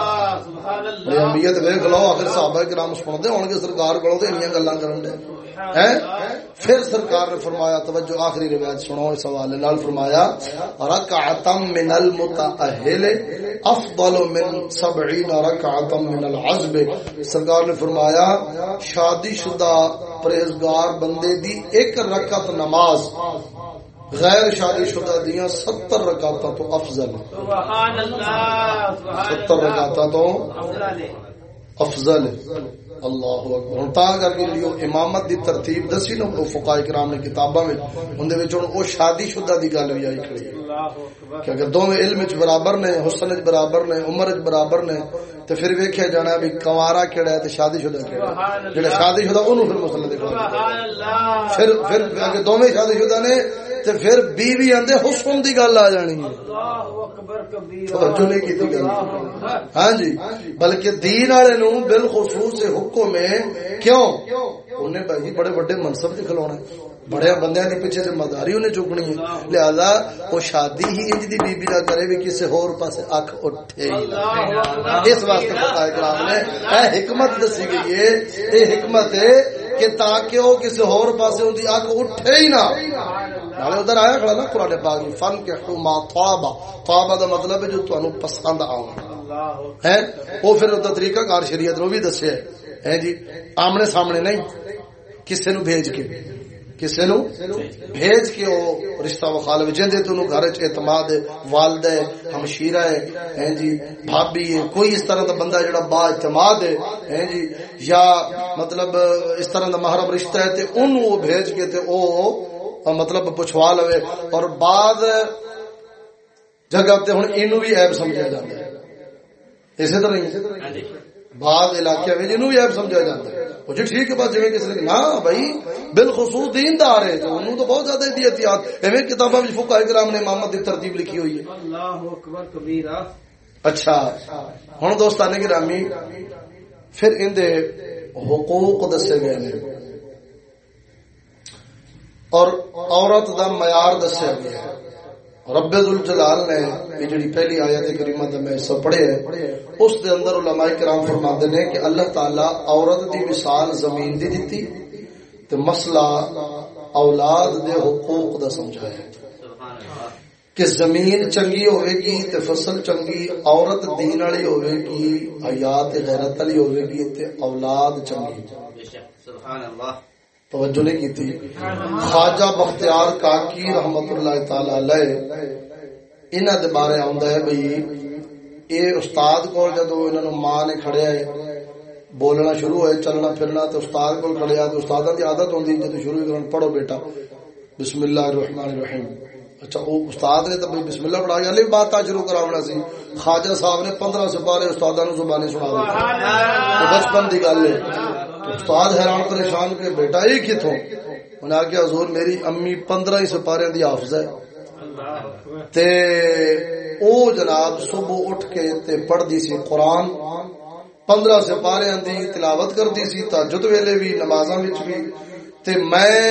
سبحان اللہ۔ یہ امیت ویکھ لو اگر صحابہ کرام سن دے ہون گے سرکار کولوں تے انیاں گلاں کرن دے۔ پھر سرکار نے فرمایا توجہ آخری روایت سنو اس حوالے نال فرمایا رکعتم من المتأهل افضل من 70 رکعتم من العزب. سرکار نے فرمایا شادی شدہ پرہیزگار بندے دی ایک رکعت نماز غیر شادی شدہ دیا ستر رکعتاں تو افضل. سبحان اللہ ستر رکعتاں تو افضل. اللہ اکبر۔ ہن تا کر کے لیو امامت دی ترتیب دسی نو فقہاء کرام نے کتاباں وچ اون دے وچ ہن او شادی شدہ دی گل وی آئی کھڑی ہے۔ کہ اگر دوویں علم وچ برابر نے حسن وچ برابر نے عمر وچ برابر نے تے پھر ویکھیا جانا ہے بھی کنوارا کیڑا ہے تے شادی شدہ کیڑا ہے۔ جڑا شادی شدہ اونوں پھر مسئلہ دیکھو سبحان اللہ۔ پھر پھر اگر دوویں شادی شدہ نے تے پھر بیوی اندے حسن دی گل آ جانی ہے اللہ اکبر کبیر توجہ نہیں کیتی گل ہاں جی بلکہ دین والے نو بالخصوص حکم ہے کیوں انہیں بھائی بڑے بڑے منصب تے کھلونا بڑے بندے دی پیچھے ذمہ داری انہیں چکنی ہے لہذا وہ شادی ہی انج دی بی بی نہ کرے بھی کسی ہور پاسے اکھ اٹھے ہی اس واسطے خدا کرام نے اے حکمت دسی گئی ہے اے حکمت ہے کہ تاکہ وہ کسی ہور پاسے ان دی اکھ اٹھے ہی نہ نالے ادھر آیا کھڑا نا قرآن پاک میں فن کے ما طابا طابا دا مطلب ہے جو تانوں پسند آون ہے وہ پھر دا طریقہ کار شریعت نو بھی دسیا ہے جی آمنے سامنے نہیں کسے نو بھیج کے کسی نو بھیج کے وہ رشتہ وخال جن دے تو گھر چ اعتماد والد ہے ہمشیرہ ہے ہیں جی بھابی ہے کوئی اس طرح دا بندہ جڑا با اعتماد ہے ہیں جی یا مطلب اس طرح دا محرم رشتہ ہے تے ان وہ بھیج کے تے او مطلب پچھوا لوے اور بعد جگہ تے ہن اینو بھی عیب سمجھا جاندا ہے اسی طرح ہی بعض علاقے میں جنوں بھی عیب سمجھا جاتا ہے وہ جی ٹھیک ہے بات جویں کسی نے نا بھائی بالخصوص دیندار ہے تو انہوں تو بہت زیادہ دی احتیاط ایویں کتاباں وچ فقہاء کرام نے امامت دی ترتیب لکھی ہوئی ہے اللہ اکبر کبیرہ اچھا ہن دوستان گرامی پھر ان دے حقوق دسے گئے نے اور عورت دا معیار دسیا گیا ہے۔ رب الجلال نے یہ جڑی پہلی آیت کریمہ تے میں سب پڑھے ہے اس دے اندر علماء کرام فرماتے ہیں کہ اللہ تعالی عورت دی مثال زمین دی دتی، تے مسئلہ اولاد دے حقوق دا سمجھایا کہ زمین چنگی ہوئے گی تے فصل چنگی، عورت دین والی ہوئے گی حیات غیرت والی ہوئے گی تے اولاد چنگی۔ سبحان اللہ۔ توجہ نہیں کی تھی۔ خواجہ بختیار کاکی رحمت اللہ تعالی علیہ انہاں دے بارے آندا ہے بھئی اے استاد کول جدو انہاں نو ماں نے کھڑیا ہے بولنا شروع ہوئے چلنا پھرنا تے استاد کول کھڑیا تے استاداں دی عادت ہوندی جدو شروع کرن پڑھو بیٹا۔ بسم اللہ الرحمن الرحیم۔ اچھا وہ استاد نے تو بسم اللہ پڑھا گیا لیکن بات شروع کراونا سی۔ خواجہ صاحب نے پندرہ سپارے استاداں نو زبانی سنا دی۔ بچپن دی گل ہے۔ استاد حیران پریشان کے بیٹا، یہ کتوں انہیں آگیا حضور میری امی پندرہ ہی سپارے دی حافظ ہے۔ تے او جناب صبح اٹھ کے تے پڑھ دی سی قرآن، پندرہ سپارے دی تلاوت کر دی سی، تاجد ویلے بھی، نمازاں وچ بھی۔ تے میں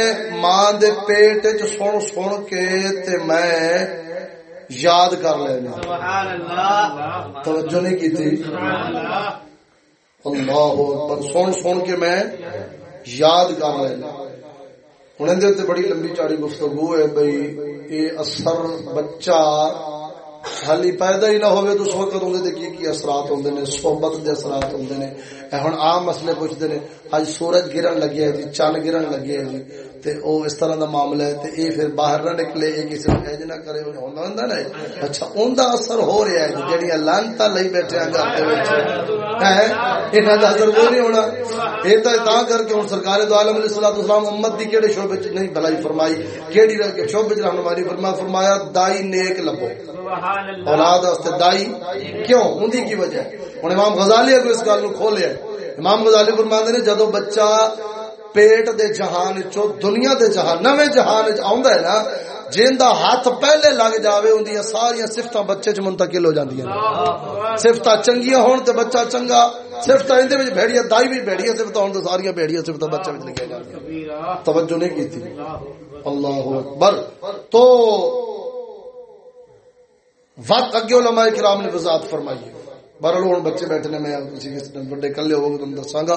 ماں دے پیٹ وچ سن سن کے تے میں یاد کر لینا۔ سبحان اللہ توجہ نہیں کی تھی سبحان اللہ اللہ اکبر سن سن کے میں یاد کر لینا ہوں۔ اندر بڑی لمبی چاڑی گفتگو ہے بھائی یہ اثر بچہ حالی پیدا ہی نہ ہوئے تو اس وقت اندر کی کی اثرات ہوندے نے، صحبت دے اثرات ہوندے نے۔ اے ہن عام مسئلے پوچھدے نے اج سورج گرن لگیا جی چند گرن لگیا جی تے او اس طرح دا معاملہ ہے تے اے پھر باہر نہ نکلے اے کسی نو اج نہ کرے ہوندا ہوندا نا اچھا اوندا اثر ہو رہا ہے جڑیاں لانتا لئی بیٹھے ہیں گھر دے وچ ہے انہاں دا اثر وہ نہیں ہونا اے تے تا کر کے ہن سرکار دو عالم علیہ الصلوۃ والسلام امت دی کیڑے شعبے وچ نہیں بھلائی فرمائی کیڑی رہ کے شعبے وچ رہنمائی فرما فرمایا دائی نیک لبو سبحان اللہ اولاد واسطے دائی کیوں اندی کی وجہ ہن امام غزالی کو اس گل کھولیا امام غزالی فرماندے نے جدوں بچہ پیٹ دے جہان چو دنیا دے جہان، نویں جہان وچ ہے نا جن دا ہاتھ پہلے لگ جاوے ان ساری صفتاں بچے چ منتقل ہو جاندیاں صفتاں چنگیاں ہون تے بچہ چنگا، صفتاں اندے وچ بھیڑیا دائی بھی بھیڑیا صفتاں ہون تے ساری بھیڑیا صفتاں بچے وچ لگی جاندیاں توجہ نہیں کیتی۔ اللہ اکبر۔ تو وقت اگے علماء کرام نے وضاحت فرمائی ہے۔ بہرحال ہوں بچے بیٹھے نے میں کسی کسی بڑے کلے تم دساں گا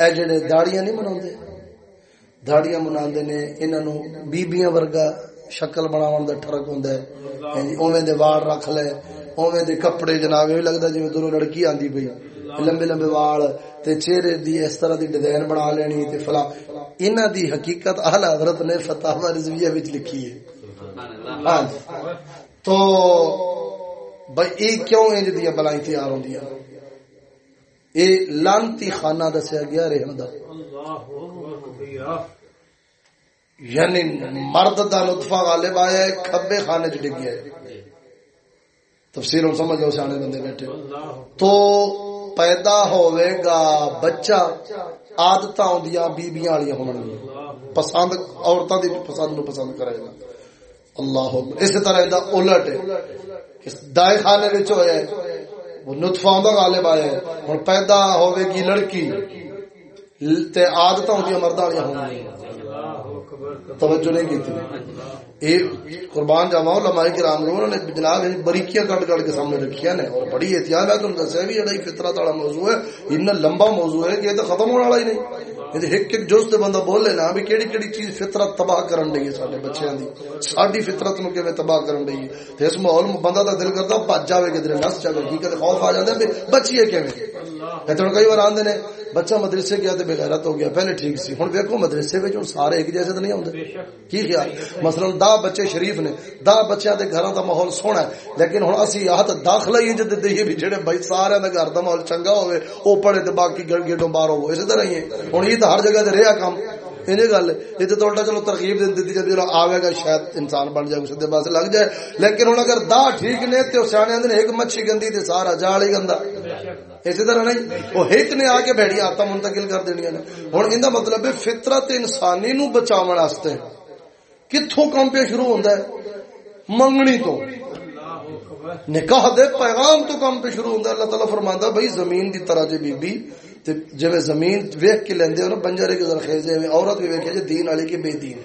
اے جڑے داڑیاں نہیں مناوندے داڑیاں مناندے نے انہاں ورگا شکل بناون دا ٹھرک ہوندا وال رکھ لے اوویں کپڑے جناب یہ لگدا جویں دوروں لڑکی آندی پئی لمبے لمبے وال چہرے دی اس طرح دی ڈیزائن بنا لینی تے فلاں انہاں حقیقت اعلی حضرت نے فتاوی رضویہ لکھی ہے ہاں تو بھائی یہ کیوں انج دیا بلائیں تیار ہوں دیا؟ یہ لانتی خانہ دسیا گیا رحم دا۔ یعنی مرد دا لطفہ غالب آیا ہے، کھبے خانے چ ڈگ گیا تفسیر ہوں سمجھ لو، سیانے بندے بیٹھے۔ تو پیدا ہوئے گا بچہ آدت آدیاں بیبیاں والی ہونگی پسند عورتوں کی پسند نو پسند کرے گا۔ اللہ اس طرح دا الٹ دائے خانے وچ ہویا ہے وہ نطفہ ہوندا غالب آیا ہے ہن پیدا ہوے گی لڑکی۔ تے عادتاں ہوندیاں مرداں والیاں ہونگیاں توجہ نہیں کیتی اے قربان جاواں علماء کرام نے انہوں نے جناب بریکیاں کٹ کٹ کے سامنے رکھیاں نے اور بڑی احتیاط ہے تم دسیا بھی اڑائی فطرت والا موضوع ہے۔ اتنا لمبا موضوع ہے کہ یہ تو ختم ہونے والا ہی نہیں۔ ایک ایک جوز تے بندہ بول لینا بھی کیڑی کیڑی چیز فطرت تباہ کرن دی ہے سارے بچیاں دی ساری فطرت نو کیویں تباہ کرن دی ہے تے اس ماحول میں بندہ دا دل کردا بھج جاوے کدھر نس جاوے کی کدے خوف آ جاندا ہے بچیے کیویں تے کئی بار آندے نے بچہ مدرسے گیا تے بے غیرت ہو گیا پہلے ٹھیک سی ہن ویکھو مدرسے وچ ہن سارے ایک جیسے تے نہیں ہوندے کی خیال مثلا دا بچے شریف نے دا بچیاں دے گھراں دا ماحول سونا ہے لیکن ہن اسی آہت داخلہ ہی جے دئیے بھی جڑے بھائی سارے دا گھر دا ماحول چنگا ہوے او پڑھے تے باقی گڑ گڑوں باہر ہو اسی طرح ہی ہن یہ ہر جگہ تے رہیا کام یہ گل۔ یہ تو الٹا چلو ترغیب دیتی جب آئے گا، شاید انسان بن جائے سیدے پاس لگ جائے۔ لیکن ہوں اگر دا ٹھیک نے تو سیانے آدھے ایک مچھی گندی تے سارا جال ہی گندا۔ اسی طرح نہیں وہ ایک نے آ کے بھڑی آتا منتقل کر دنیا نے۔ ہوں ان مطلب ہے فطرت انسانی نو بچاو واسطے۔ کتوں کام پہ شروع ہوتا ہے؟ منگنی تو۔ نکاح دے پیغام تو کام پہ شروع ہوتا ہے۔ اللہ تعالیٰ فرماندا بھائی زمین دی طرح جی بی بی جی زمین ویک کے لیندے نا بنجرے کے زرخیزے میں عورت بھی ویکھے جی دین والی کی بے دین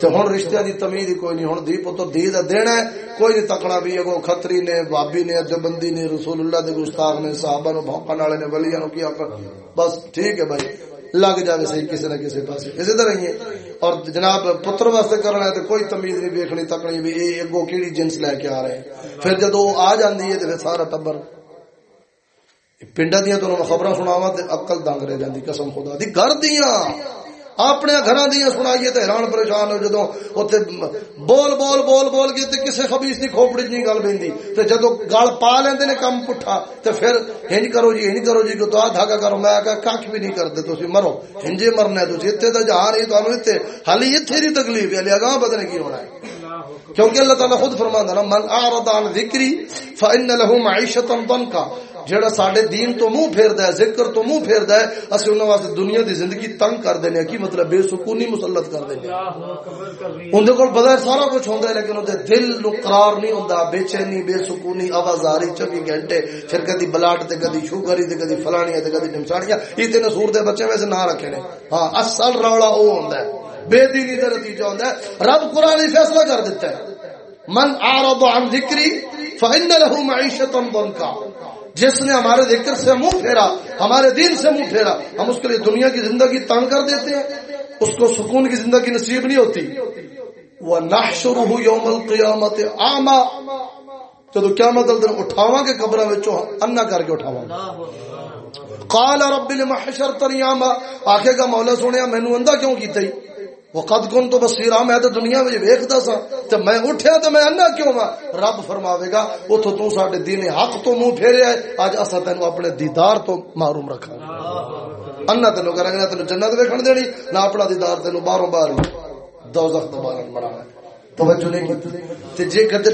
تے ہن رشتہ دی تمید کوئی نہیں ہن دی پتر دی دا دینا ہے کوئی نہیں تکنا بھی اگو کھتری نے بابی نے ادبندی نے رسول اللہ دے گستاخ نے صحابہ نو بھونکن والے نے ولیاں نو کیا کر بس ٹھیک ہے بھائی۔ لگ جائے صحیح کسی نہ کسی پاس اسی طرح ہی ہے۔ اور جناب پتر واسطے کرنا ہے تو کوئی تمیز نہیں ویکھنی تکنی بھی اے اگو کیڑی جنس لے کے آ رہے ہیں۔ پھر جدو آ جاندی ہے تو پھر سارا ٹبر پنڈا دیا تو خبر سناوا اکل دنگ رہ جاتی قسم خدا دی گھر دیا اپنے گھر دیا سنائیے تو حیران پریشان ہو جدو اتنے بول بول بول بول کے تے کسے خبیص دی کھوپڑی جی گل پی تے جدو گل پا لیندے نے کم پٹھا تے پھر ہنج کرو جی ہنج کرو جی تو دھاگا کرو میں کہا کھ بھی نہیں کرتے تسی مرو ہنجے مرنا ہے تسی اتنے تو جہاں نہیں تانوں اتنے حالی اتنے دی تکلیف ہے ہلی اگاں پتہ کی ہونا ہے کیونکہ اللہ تعالیٰ خود فرماندا نا من اعرض عن ذکری فان له معیشتا ضنکا جڑا ساڈے دین تو منہ پھیردا ہے، ذکر تو منہ پھیردا ہے، اسی انہاں واسطے دنیا دی زندگی تنگ کر دینے کی مطلب؟ بے سکونی مسلط کر دینے اون دے کول بظاہر سارا کچھ ہوندا ہے، لیکن اودے دل نو قرار نہیں ہوندا۔ بے چینی، بے سکونی، آوازاری 24 گھنٹے، پھر کدی بلاٹ تے کدی شوگر تے کدی فلانی تے کدی ڈمساڑیاں یہ تے نسور دے بچے ویسے نہ رکھے نے۔ ہاں اصل رولا او ہوندا ہے۔ بے دینی دا نتیجہ ہوندا ہے۔ رب قران ہی فیصلہ کر دیتا ہے۔ من اعرض عن ذکری فان له معیشتا ضنکا۔ جس نے ہمارے ذکر سے منہ پھیرا، ہمارے دین سے منہ پھیرا، ہم اس کے لیے دنیا کی زندگی تنگ کر دیتے ہیں، اس کو سکون کی زندگی نصیب نہیں ہوتی۔ وہ نہ شروع ہو یوم القیامت آما جدو قیامت دن اٹھاواں گے قبراں وچوں انا کر کے اٹھاواں قال رب لما حشرتني اما آکھے گا مولا سنیا، مینوں اندا کیوں کیتا ہی؟ وقد کن تو بسیرا میں تے دنیا وچ ویکھدا سا تے میں اٹھیا تے میں انا کیوں وا رب فرماوے گا اوتھوں تو ساڈے دین حق تو منہ پھیریا ہے اج اسا تینو اپنے دیدار تو محروم رکھا انا تینو کریں گے تینو جنت ویکھن دینی، نہ اپنا دیدار تینو باہروں باہر دوزخ تو باہر بنانا توجہ نہیں تے جے قدر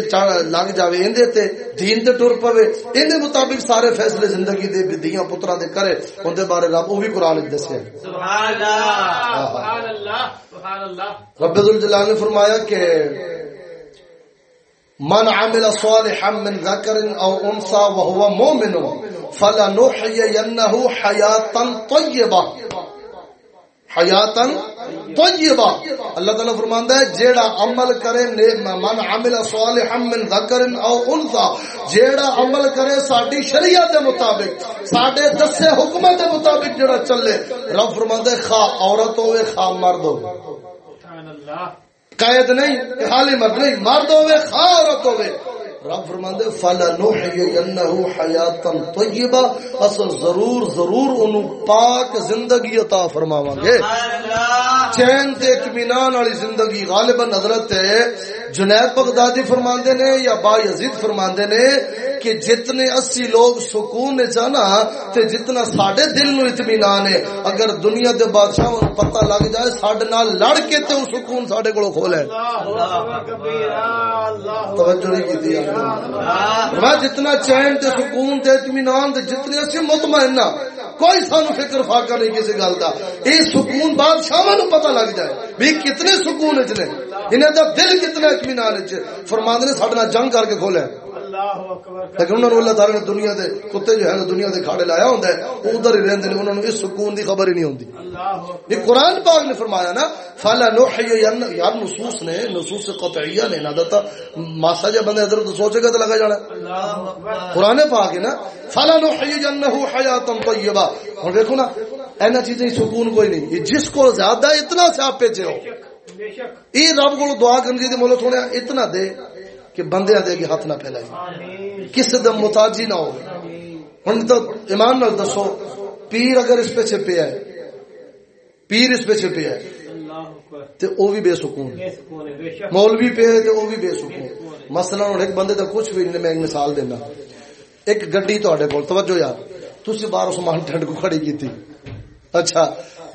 لنگ جاوے، ایندے تے دین تے ٹر پوے۔ ایندے مطابق سارے فیصلے زندگی دے دیاں پتراں دے کرے، اون دے بارے رب او بھی قران وچ دسیا سبحان اللہ سبحان اللہ سبحان اللہ رب ذوالجلال نے فرمایا کہ، من عمل صالحا من ذکر او انثى وهو مؤمن فلنحيينه حياه طيبه حیاتن طیبہ۔ اللہ تعالی فرماندا ہے جیڑا عمل کرے من عمل صالحا من ذکر او انثى جیڑا عمل کرے ساڈی شریعت دے مطابق ساڈے دسے حکم دے مطابق جیڑا چلے۔ رب فرماندا ہے خا عورت ہوے خا مرد ہو سبحان اللہ۔ قید نہیں خالی مرد نہیں مرد ہوے خا عورت ہوے رب فرماندے فلا نحینه حیاتا طیبہ اصل ضرور ضرور انو پاک زندگی عطا فرماواں گے چین تے اطمینان والی زندگی غالبا حضرت جنید بغدادی فرماندے نے یا با یزید فرماندے نے کہ جتنے اسی لوگ سکون نے جانا تے جتنا ساڈے دل نو اطمینان ہے، اگر دنیا دے بادشاہ نو پتہ لگ جائے ساڈے نال لڑ کے تے او سکون ساڈے کولو کھولے توجہ نہیں کیتی میں جتنا چین تے سکون تے اطمینان تے جتنے اسی مطمئن کوئی سانو فکر فاقہ نہیں کسی گل دا۔ اے سکون بادشاہ نو پتہ لگ جائے بھی کتنے سکون وچ نے، انہاں دا دل کتنا اطمینان وچ، فرماندے نے ساڈے نال جنگ کر کے کھولے۔ لیکن انہوں نے اللہ تعالی نے دنیا دے کتے جو ہے دنیا دے کھاڑے لایا ہوندا ہے وہ ادھر ہی رہندے نے انہوں نے اس سکون دی خبر ہی نہیں ہوندی۔ یہ قرآن پاک نے فرمایا نا فلا نحی یار نصوص نے نصوص قطعیہ نے نہ دتا ماسا جا بندہ ادھر تو سوچے گا تو لگا جانا قرآن پاک ہے نا فلا نحی جنہ حیاتا طیبہ اور دیکھو نا اینا چیزیں سکون کوئی نہیں۔ یہ جس کو زیادہ اتنا سے آپ پیچھے ہو۔ یہ رب کو دعا کرنے دی مولو سونے اتنا دے۔ کہ بندے دے کے ہاتھ نہ پھیلائی کس دم متاجی نہ ہو ہن تو ایمان نال دسو، پیر اگر اس پہ چھپے ہے، پیر اس پہ چھپے ہے، تے او بھی بے سکون مولوی پہ ہے تے او بھی بے سکون مثلا ہن ایک بندے دا کچھ بھی نہیں، میں ایک مثال دینا۔ ایک گڈی تواڈے کول، توجہ یار، تسی بار عثمان ٹھنڈ کو کھڑی کیتی۔ اچھا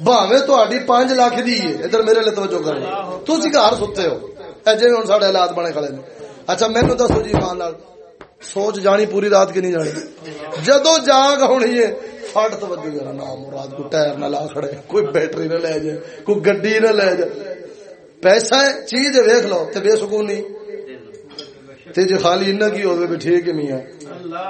باویں تہاڈی 5 لاکھ دی ہے، ادھر میرے لے توجہ کرو۔ تسی گھر ستے ہو۔ اے جے ہن ساڈے حالات بنے کھڑے نے۔ اچھا مینو دسو جی مان سوچ جانی پوری رات کی نہیں جانی۔ جدو جاگ ہونی ہے فٹ توجہ کرا نا مراد کو ٹائر نہ لا کھڑے کوئی بیٹری نہ لے جائے کوئی گڈی نہ لے جائے۔ پیسہ ہے چیز ویکھ لو تے بے سکون نہیں۔ تے جے خالی انہاں کی ہوے بھی ٹھیک نہیں ہے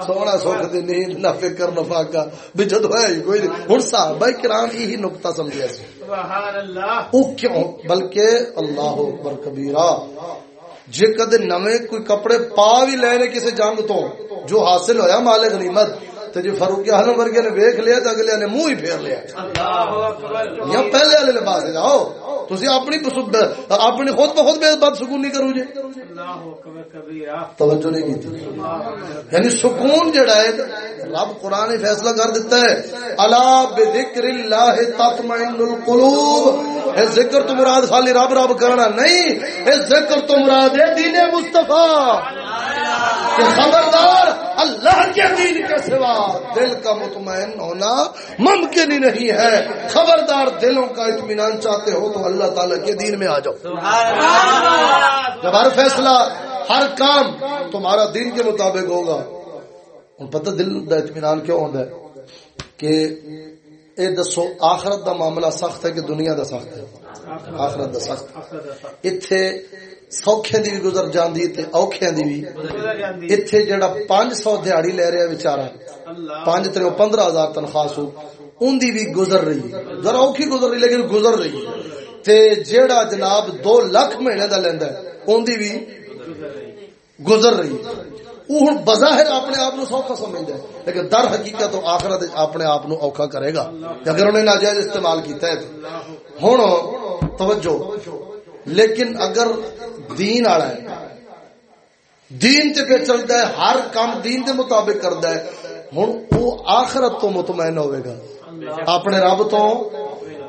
سونا سکھ تے نیند نہ فکر نہ فاقہ۔ بھی جدو ہے کوئی نہیں۔ ہن صحابہ کرام یہی نقطہ سمجھیا سی سبحان اللہ۔ او کیوں؟ بلکہ اللہ اکبر کبیرہ۔ جے کدے نویں کوئی کپڑے پا بھی لے نے کسی جنگ تو، جو حاصل ہویا مال غنیمت تے جو فاروق اعظم ورگے نے ویکھ لیا تے اگلے نے منہ ہی پھیر لیا۔ یا پہلے والے لباس جاؤ تسی اپنی اپنی خود بخود بے بد کرو جے اللہ اکبر کبیرہ۔ توجہ نہیں کی۔ یعنی سکون جڑا ہے رب قرآن فیصلہ کر دیتا ہے۔ الا بذکر اللہ تطمئن القلوب۔ اے ذکر تو مراد خالی رب رب کرنا نہیں۔ اے ذکر تو مراد ہے دین مصطفی۔ کہ خبردار اللہ کے دین کے سوا دل کا مطمئن ہونا ممکن ہی نہیں ہے۔ خبردار دلوں کا اطمینان چاہتے ہو تو اللہ تعالی کے دین میں آ جاؤ۔ جب ہر فیصلہ ہر کام تمہارا دین کے مطابق ہوگا۔ پتہ دل دا اطمینان کیوں ہوتا ہے؟ کہ اے دسو آخرت دا معاملہ سخت ہے کہ دنیا دا سخت ہے؟ آخرت دا سخت۔ اتھے سوکھے دی بھی گزر جاندی تے اوکھے دی بھی اتھے جڑا پانچ سو دیہڑی لے رہا بیچارہ پانچ تریو پندرہ ہزار تنخواہ سو ان دی بھی گزر رہی ہے ذرا اوکھی گزر رہی لیکن گزر رہی ہے تے جیڑا جناب دو لاکھ مہینے دا لیندا ہے ان دی بھی گزر رہی ہے وہ ہوں بظاہر اپنے آپ سوکھا سمجھتا ہے لیکن در حقیقت تو آخرت اپنے آپ اوکھا کرے گا اگر انہیں ناجائز استعمال کیتا ہے ہوں توجہ لیکن اگر دین والا ہے دین تے پہ چلتا ہے ہر کام دین دے مطابق کرتا ہے ہوں وہ آخرت تو مطمئن ہوئے گا۔ اپنے رب تو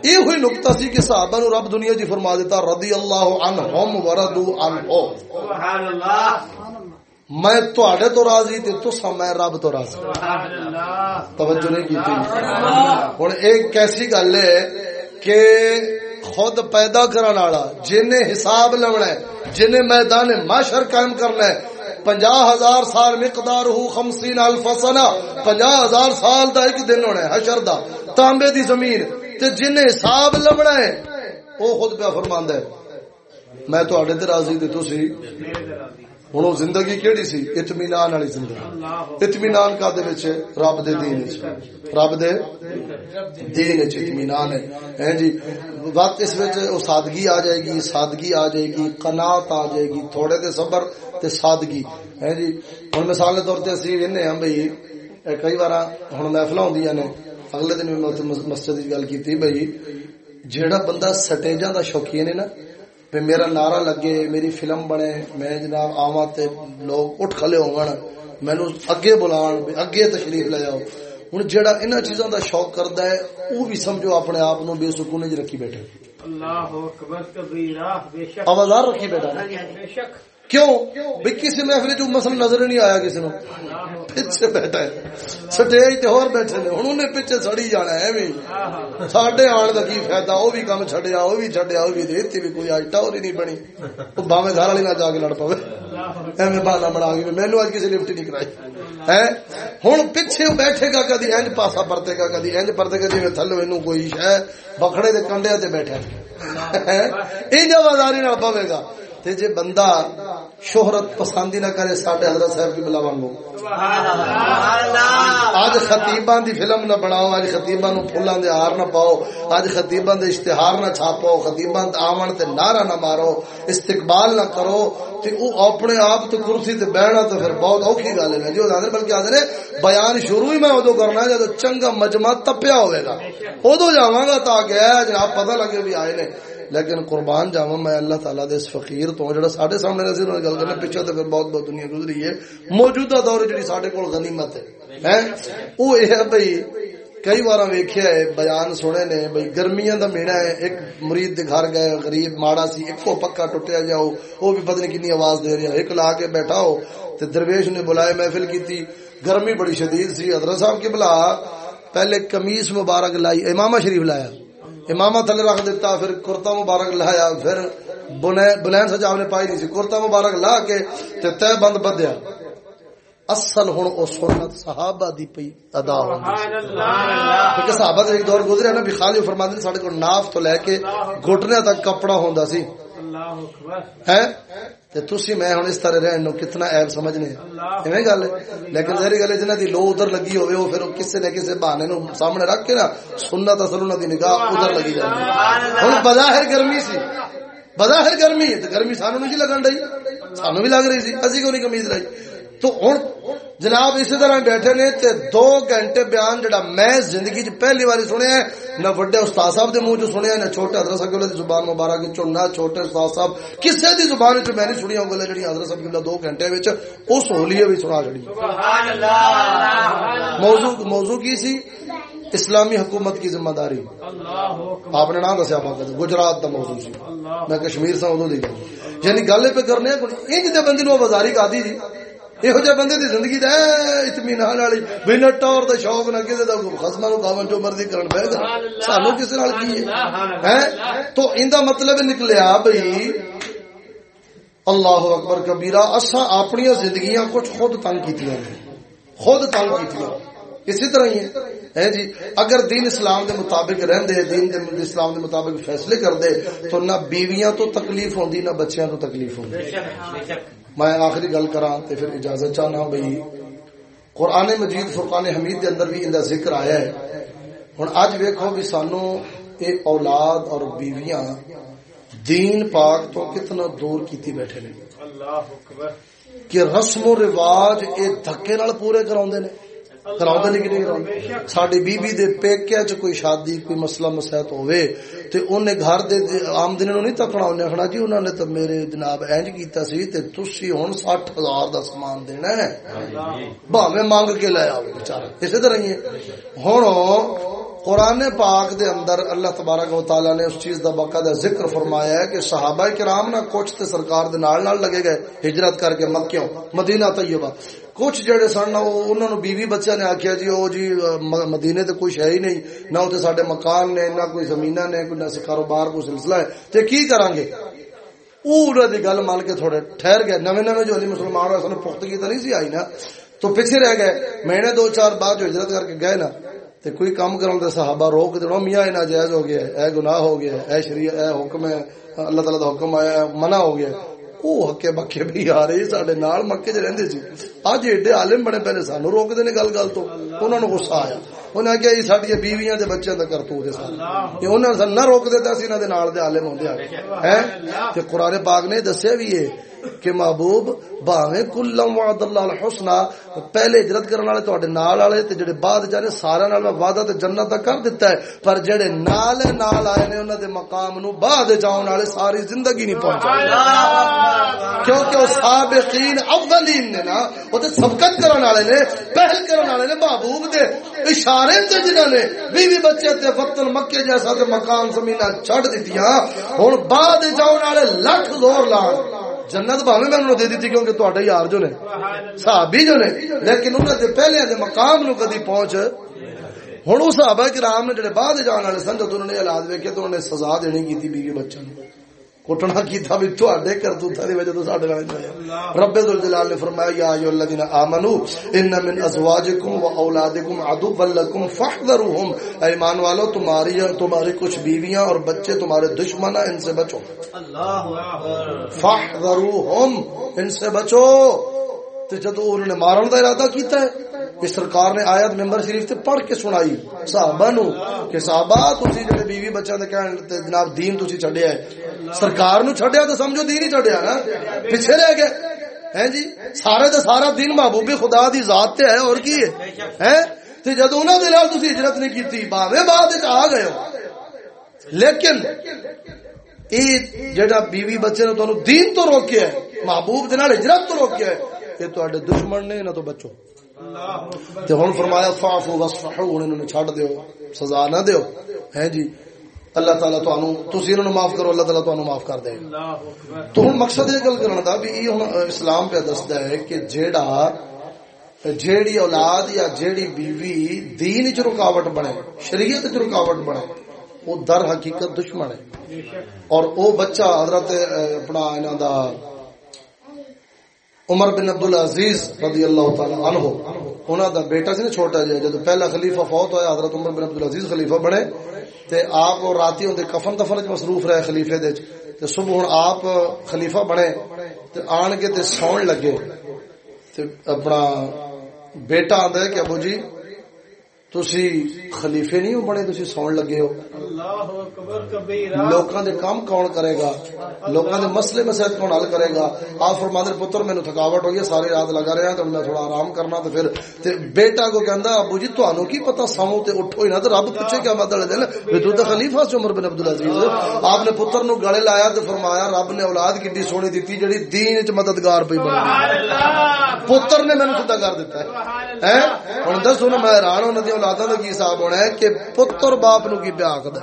یہ ہوئی نکتا سی کہ صحابہ نو رب دنیا جی فرما دیتا رضی اللہ عنہم وردو عنہو میں تواڈے تو راضی تے تسا میں رب تو راضی۔ توجہ نہیں کیتی ہن ایک کیسی گل ہے کہ خود پیدا کرنے والا جن حساب لونا ہے جن میدان معاشر قائم کرنا ہے۔ پنجا ہزار سال مقدار ہو خمسین الف سنہ پنجا ہزار سال دا ایک دن ہونا ہے، حشر دا۔ تانبے دی زمین۔ تے جن حساب لونا ہے وہ خود پہ فرماندا ہے۔ میں تو تے راضی تے تسی؟ ہوں زندگی کیڑی سی اطمینان والی زندگی اطمینان کا دے وچ رب دے دین وچ رب دے دین وچ اطمینان ہے جی وقت اس وچ او سادگی آ جائے گی سادگی آ جائے گی قناعت آ جائے گی تھوڑے دے صبر تے سادگی ہے جی ہن مثال دے طور تے اسی وینے ہم بھئی کئی بار ہن محفل ہوندیاں نے اگلے دن میں مسجد دی گل کیتی بھئی جیڑا بندہ سٹیجاں دا شوقین ہے نا پہ میرا نعرہ لگے میری فلم بنے میں جناب آواں تے لوگ اٹھ کھلے ہون مینوں اگے بلان اگے تشریف لے جاؤ ہن جیڑا انہاں چیزاں دا شوق کردا ہے او بھی سمجھو اپنے آپ نو بے سکون وچ رکھی بیٹھے اللہ اکبر کبیرہ بے شک آواز رکھی بیٹھا بے شک کیوں؟ بھی کسی محفل جو مسئلہ نظر نہیں آیا کسی نو پیچھے بیٹھا ہے۔ سٹیج تے اور بیٹھے نے۔ ہن انہیں پیچھے سڑی جانا ہے ایویں۔ ساڈے آن دا کی فائدہ؟ او بھی کام چھڈیا، او بھی چھڈیا، او بھی دیتی بھی کوئی آٹا اور نہیں بنی۔ او باویں گھر والی نہ جا کے لڑ پاوے۔ ایویں بہانا بنا کے۔ مینوں اج کسی لفٹ نہیں کرائی۔ ہے ہن پیچھے بیٹھے گا کدی انج پاسا پرتے گا، کدی انج پرتے گا، جویں تھلو اینو کوئی شے بکھڑے دے کنڈے تے بیٹھا ہے انج آوازاری نال پاوے گا۔ تے جے بندہ شہرت پسندی نہ کرے ساڈے حضرت صاحب کی بلا وانگو۔ اج خطیباں دی فلم نہ بناؤ اج خطیباں نو پھلاں دے ہار نہ پاؤ اج خطیباں دے اشتہار نہ چھاپو خطیباں تے آون تے نعرہ نہ مارو استقبال نہ کرو تے او اپنے آپ تے کرسی تے بیٹھنا تے پھر بہت اوکھی گل ہے۔ جو جانے بلکہ آندے نے بیان شروع ہی میں اودوں کرنا ہے جدوں چنگا مجمع تپیا ہوے گا۔ اودوں جاواں گا تاکہ جناب پتہ لگے بھی آئے نے۔ لیکن قربان جاوا میں اللہ تعالیٰ دے اس فقیر تو جڑا ساڈے سامنے نظر گل کرنا پیچھے تو پھر بہت بہت دنیا گزری ہے۔ موجودہ دور جڑی ساڈے کول غنیمت ہے، ہیں؟ او اے ہے بھئی کئی بار ویکھیا ہے، بیان سنے نے، بھئی گرمیاں دا مہینہ ہے، ایک مرید دے گھر گئے، غریب ماڑا سی ایکو پکا ٹٹیا جاؤ او بھی پتہ نہیں کتنی آواز دے رہا ایک لا کے بیٹھا ہو تے درویش نے بلائے محفل کیتی۔ گرمی بڑی شدید سی، حضرت صاحب کی بلا پہلے قمیص مبارک لائی، امامہ شریف لایا۔ امامہ تھلے رکھ دیتا پھر کرتا مبارک لایا پھر بلین سجا نے پائی نہیں سی۔ کرتا مبارک لا کے تے تے بند بدیا۔ اصل ہن او سنت صحابہ دی پئی ادا ہو۔ کیونکہ صحابہ دے ایک دور گزرے نا بھی خالی فرماندے نے ساڈے کو ناف تو لے کے گھٹنے تک کپڑا ہوندا سی۔ اللہ اکبر۔ ہے تے تسی میں ہن اس طرح رہن نو کتنا عیب سمجھنے ایویں گل لیکن ظاہر گل جنہ دی لو ادھر لگی ہوے او پھر کسے نہ کسے بہانے نو سامنے رکھ کے نا، سنت اصل انہاں دی نگاہ ادھر لگی جاندی ہن بظاہر گرمی سی۔ بظاہر گرمی تے گرمی سانو نہیں جی لگن رہی، سانو بھی لگ رہی سی، اسی کو نہیں کمیز لائی تو ہن جناب اسی طرح بیٹھے نے تے دو گھنٹے بیان جڑا میں زندگی چ پہلی بار سنیا ہے نہ بڑے استاد صاحب دے منہ چ سنیا نہ چھوٹے حضرت صاحب دی زبان مبارک چ نہ چھوٹے استاد صاحب کسے دی زبان چ میں نہیں سنیا گل جڑی حضرت صاحب دی دو گھنٹے وچ اس ہولیے بھی سنا چھڑی سبحان اللہ۔ موضوع موضوع کی سی؟ اسلامی حکومت کی ذمہ داری۔ آپ نے نام دسیا پاک گجرات دا موضوع سی۔ میں کشمیر سے ادو دی یعنی گل پہ کرنے انج دے بندے نو بازاری کا دی جی۔ یہو جہ بندے دی زندگی دے اطمینان والی بنا ٹور دا شوق نہ کسے دا خصما نو گاون جو مرضی کرن پے گا سانو کسے نال کی ہے تو ایندا مطلب نکلیا بھئی اللہ اکبر کبیرہ اسا اپنی زندگیاں کچھ خود تنگ کیتیاں خود تنگ کیتیاں اسی طرح ہی ہے جی اگر دین اسلام دے مطابق رہندے دین دے اسلام دے مطابق فیصلے کر دے تو نہ بیویاں تو تکلیف ہوندی نہ بچیاں تو تکلیف ہوندی میں آخری گل کراں تے پھر اجازت چاہنا بھئی قرآن مجید فرقان حمید دے اندر بھی اندا ذکر آیا ہے۔ ہن اج ویکھو بھی سانو اے اولاد اور بیویاں دین پاک تو کتنا دور کیتی بیٹھے نے۔ اللہ اکبر۔ کہ رسم و رواج اے دھکے نال پورے کراوندے نے۔ کراؤں نہیں کراؤں ساڑی بی بی دے پیکیا چ کوئی شادی کوئی مسئلہ مسیحت ہوئے۔ تے انہیں گھر دے آمدنی نو نہیں تکنا انہیں اخنا جی انہوں نے تو میرے جناب اینج کیتا سی تے تسی ہون ساٹھ ہزار دا سامان دینا ہے۔ باویں مانگ کے لے آوے بیچارہ اسی طرح ہی ہے۔ ہونو قرآن پاک دے اندر اللہ تبارک و تعالی نے اس چیز دا باقاعدہ ذکر فرمایا ہے کہ صحابہ کرام نہ کچھ تے سرکار دے نال نال لگے گئے، ہجرت کر کے مکیوں، مدینہ طیبہ۔ کچھ جڑے سن انہوں نے بیوی بچہ نے آخیا جی او جی مدینے تے کچھ ہے ہی نہیں، نہ اتنے سارے مکان نے، نہ کوئی زمین نے، کوئی نہ کاروبار، کوئی سلسلہ ہے۔ تے کی کران گے؟ وہ گل مان کے تھوڑے ٹھہر گئے۔ نویں نویں جو علی مسلمان ہوئے پختگی تو نہیں سی آئی نا؟ تو پیچھے رہ گئے۔ مہینے دو چار بعد جو ہجرت کر کے گئے نا، تے کوئی کام کرن دے صحابہ روک دے میاں اے ناجائز ہو گیا اے گناہ ہو گیا اے شریعت، اے حکم ہے، اللہ تعالی دا حکم آیا منع ہو گیا او ہکے آ رہے مکے چ رہندے سی۔ اج ایڈے عالم بنے پہلے سانو روک دے نے گل گل تو۔ غصہ آیا۔ یہ تے بچیاں دا کرتوت ہے سارا یہ انہاں نہ روک دیتا سی انہاں دے نال دے عالم ہوندے ہیں؟ تے قران پاک نے دسیا بھی ہے کہ محبوب باویں کلم وعد اللہ الحسنہ پہلے ہجرت کرن والے تواڈے نال والے تے جڑے بعد جانے سارے نال میں وعدہ تے جنت دا کر دیتا ہے، پر جڑے نال نال آئے نے انہاں دے مقام نو بعد جاون والے ساری زندگی نہیں پہنچا کیونکہ او سابقین اولین نے نا او تے سبقت کرن والے نے، پہل کرن والے نے محبوب دے اشارے تے جنہاں نے بیوی بچے تے وطن مکے جیسا تے مکان زمیناں چھڈ دتیاں۔ ہن بعد جاون والے لاکھ زور لاؤ جنت بھاوے میں انہوں نے دے دیتی کیونکہ تو یار جو نے، صحابی جو نے، لیکن انہوں نے پہلے دے مقام نو کدی پہنچ ہوں اس صحابہ کرام نے جڑے بعد جان والے سن جب انہوں نے اولاد ویکھے تو انہوں نے سزا دینی کی بیوی بچوں کٹنا کیتا بھی تواڈے کرتوتاں دی وجہ تو ساڈے نال ہویا رب ذل جلال نے فرمایا یا الذین آمنو ان من ازواجکم و اولادکم عدو لکم فاحذروہم۔ ایمان والو تمہاری تمہاری کچھ بیویاں اور بچے تمہارے دشمن ہیں ان سے بچو۔ اللہ اکبر۔ فاحذروہم ان سے بچو۔ تے جدوں انہوں نے مارن دا ارادہ کیتا ہے کہ سرکار نے آیت ممبر شریف تے پڑھ کے سنائی۔ صحابہ نو کہ صحابہ تسی جڑے بیوی بچہ دے کہن تے جناب دین تسی چھڈیا ہے۔ سرکار نو چھڈیا تے سمجھو دین ہی چھڈیا نا۔ پیچھے رہ گئے۔ ہیں جی؟ سارے تے سارا دین محبوب خدا دی ذات تے ہے، اور کی ہے؟ ہیں؟ تے جد انہاں دے نال تسی ہجرت نہیں کیتی باویں بعد وچ آ گئے ہو۔ لیکن اے جڑا بیوی بچے نے تانوں دین تو روکیا ہے، محبوب دے نال ہجرت تو روکیا ہے، یہ تواڈے دشمن نے، نہ تو بچو تے ہن فرمایا فاعفو واصفحوا انہوں نے چھڈ دیو سزا نہ دیو۔ ہیں جی؟ اللہ تعالی تانوں تسی انہاں نو معاف کرو اللہ تعالی تانوں معاف کر دے۔ تو ہن مقصد یہ گل کرن دا بھی یہ ہن اسلام پہ دسدا ہے کہ جیڑا جیڑی اولاد یا جیڑی بیوی دین وچ رکاوٹ بنے شریعت وچ رکاوٹ بنے وہ در حقیقت دشمن ہے۔ اور او بچہ حضرت اپنا انہاں دا عمر بن عبد العزیز رضی اللہ تعالی عنہ، انہاں دا بیٹا سی نا چھوٹا جہا جب پہلا خلیفہ فوت ہویا، حضرت عمر بن عبد العزیز خلیفہ بنے، تے آپ اور راتی ہوندے کفن دفن وچ مصروف رہے خلیفے دے تے صبح ہن آپ خلیفہ بنے، تے آن کے تے سون لگے۔ تے اپنا بیٹا آندا ہے کہ ابو جی تسی خلیفے نہیں ہو بنے، تسی سون لگے ہو۔ لوکاں دے کام کون کرے گا؟ لوکاں دے مسئلے مسائل کون حل کرے گا؟ آپ فرماندے پتر مینوں تھکاوٹ ہوئی ہے ساری رات لگا رہا تے میں تھوڑا آرام کرنا تے پھر۔ تے بیٹا کو کہندا ابو جی تانوں کی پتہ سمو تے اٹھو ہی نہ تے رب پوچھے کیا مطلب دل وی تو خلیفہ عمر بن عبد العزیز آپ نے پتر نو گلے لایا تے فرمایا رب نے اولاد کڈی سونی دتی جڑی دین وچ مددگار پئی بن پتر نے مینوں خدا کر دیتا ہے۔ ہیں ہن دسو میں حیران ہوں ندی اولاداں دا کی حساب ہونا ہے کہ پتر باپ نو کی کردا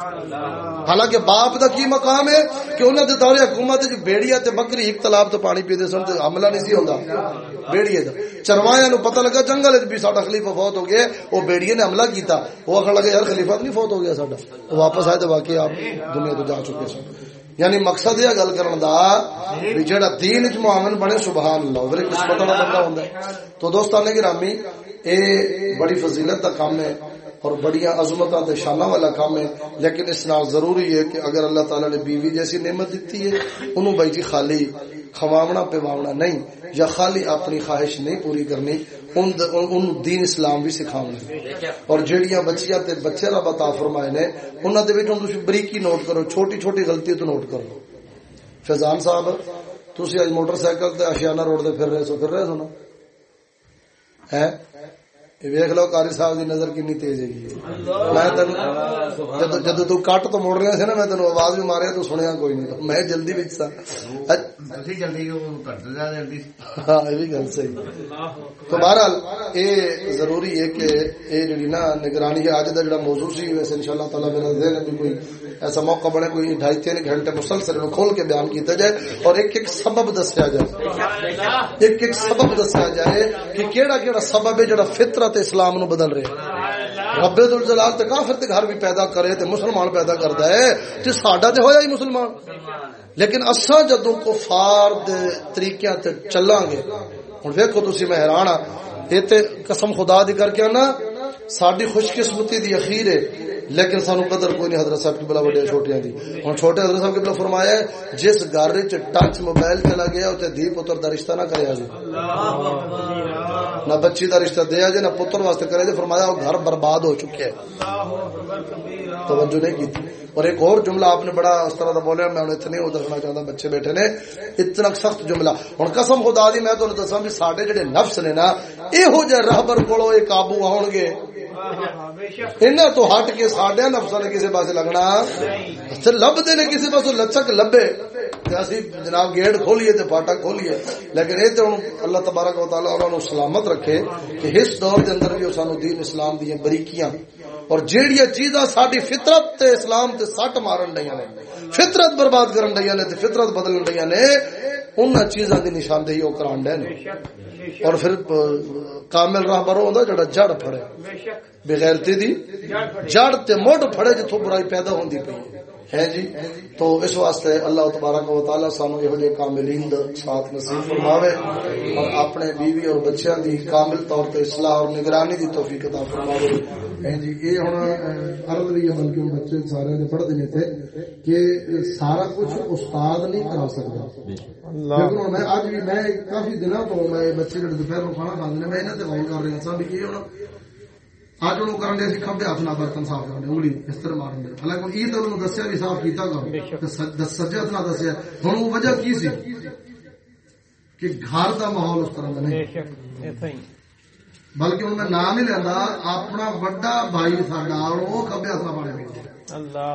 حالانکہ باپ دا کی مقام ہے کہ انہوں دے دور حکومت جو بیڑیا تے بکری ایک تالاب تو پانی پیتے سن تے حملہ نہیں سی ہوندا۔ بیڑیے دا۔ چروایا نو پتہ لگا جنگل وچ بھی ساڈا خلیفہ فوت ہو گیا او بیڑیے نے حملہ کیتا۔ وہ اکھڑ لگا، یار خلیفہ نہیں فوت ہو گیا ساڈا۔ واپس آئے تے واقعی آپ دنیا تو جا چکے سن۔ یعنی مقصد یہ گل کرن دا بھی جڑا دین وچ معامن بنے سبحان اللہ ویلے قسمت والا بندہ ہوندا ہے۔ تو دوستاں نے گرامی اے بڑی فضیلت دا کام ہے۔ اور بڑی عظمت شانہ والا کام ہے۔ لیکن اس نال ضروری ہے کہ اگر اللہ تعالی نے بیوی جیسی نعمت دیتی ہے انہوں بھائی جی خالی کھواونا پیواونا نہیں یا خالی اپنی خواہش نہیں پوری کرنی ان, دین اسلام بھی سکھاونا اور جیڑیاں بچیاں تے بچے رب عطا فرمائے نے انہاں دے وچ ہن تسی بریکی نوٹ کرو چھوٹی چھوٹی غلطی تو نوٹ کرو۔ فیضان صاحب تسی اج موٹر سائیکل تے اشیانہ روڈ تے پھر رہے سو پھر رہے سو نا؟ ہے ویخ لو کاری صاحب دی نظر کنی تیز ہے میں تین جدو جدو تو کٹ تو مڑ رہا سی نا میں تین آواز بھی ماریا تو سنیا کوئی نہیں۔ میں جلدی بچ سا۔ ہاں یہ بھی گل صحیح۔ تو بہرحال یہ ضروری ہے کہ یہ جڑی نا نگرانی ہے اج کا جڑا موضوع سی ویسے ان شاء اللہ تعالیٰ میرا ذہن بھی کوئی ایسا موقع بنے کوئی ڈھائی تین گھنٹے مسلسل کھول کے بیان کیتا جائے اور ایک ایک سبب دسیا جائے۔ ایک ایک سبب دسیا جائے کہ کیڑا کیڑا سبب ہے جڑا فطرت اسلام نو بدل رہے رب الجلال تے کافر تے گھر بھی پیدا کرے تے مسلمان پیدا کردا ہے تے ساڈا تے ہویا ہی مسلمان۔ لیکن اساں جدوں کفار دے طریقیاں تے چلاں گے ہن ویکھو تسی میں حیران ہاں اے تے قسم خدا دی کر کے نا ساری خوش قسمتی دی اخیر ہے، لیکن سانو قدر کوئی نہیں حضرت صاحب کی بلا وڈے چھوٹیاں دی۔ ہن چھوٹے حضرت صاحب کی بلا فرمایا ہے، جس گھر وچ ٹچ موبائل چلا گیا، اوتے دی پتر دا رشتہ نہ کریا جی اللہ اکبر۔ نہ بچی دا رشتہ دیا جی نہ پتر واسطے کرے جی فرمایا، وہ گھر برباد ہو چکے ہے توجہ نہیں کی اور ایک اور جملہ آپ نے بڑا اس طرح کا بولیا میں اتنے وہ دسنا چاہتا بچے بیٹھے نے۔ اتنا سخت جملہ۔ ہوں قسم خدا دی، میں تو دسا بھی سارے جڑے نفس نے نا یہو جہ رہبر کو قابو آؤ گے انہیں تو ہٹ کے سڈیا نفسا نے کسی پاس لگنا۔ لبتے نے کسی پاس لچک لبے اسی جناب گیٹ کھولیے تے فاٹک کھولیے۔ لیکن یہ تو اللہ تبارک و تعالی انہوں سلامت رکھے کہ اس دور کے اندر بھی سانو دین اسلام دیا بریکیاں۔ اور جیڑی چیزاں ساری فطرت تے اسلام تے سٹ مارن ڈیاں نے، فطرت برباد کرن ڈیاں نے تے فطرت بدلن ڈیاں نے ان چیزاں دی نشاندہی او کران ڈے نے۔ اور پھر کامل راہ برو ہوندا جڑا جڑ پھڑے بغیرتی دی جڑ تے موڈ پھڑے جتھوں برائی پیدا ہوندی پئی ہے جی؟ تو اس واسطے اللہ تبارک و تعالی سانو یہ جے کاملین دا ساتھ نصیب فرماوے اور اپنے بیوی اور بچیاں دی کامل طور تے اصلاح اور نگرانی دی توفیق عطا فرماوے۔ ہے جی یہ ہن عرض بھی بلکہ بچے سارے نے پڑھ دینے تھے کہ سارا کچھ استاد نہیں کرا سکتا۔ لیکن میں اج بھی میں کافی دنوں تو میں بچے جڑے دوپہر نو کھانا کھاندے نے میں انہاں تے غور کر رہا سا بھی کہ ہن کھبے ہاتھ نال برتن صاف کرنے انگلی اس طرح مارن دے حالانکہ یہ تو انہوں دسیا بھی صاف کیتا گا سجے ہاتھ نال دسیا وہ وجہ کی سی کہ گھر دا ماحول اس طرح نہیں بلکہ ان میں نام نہیں لینا اپنا بڑا بھائی ساڈا وہ کھبے ہاتھ گل نہ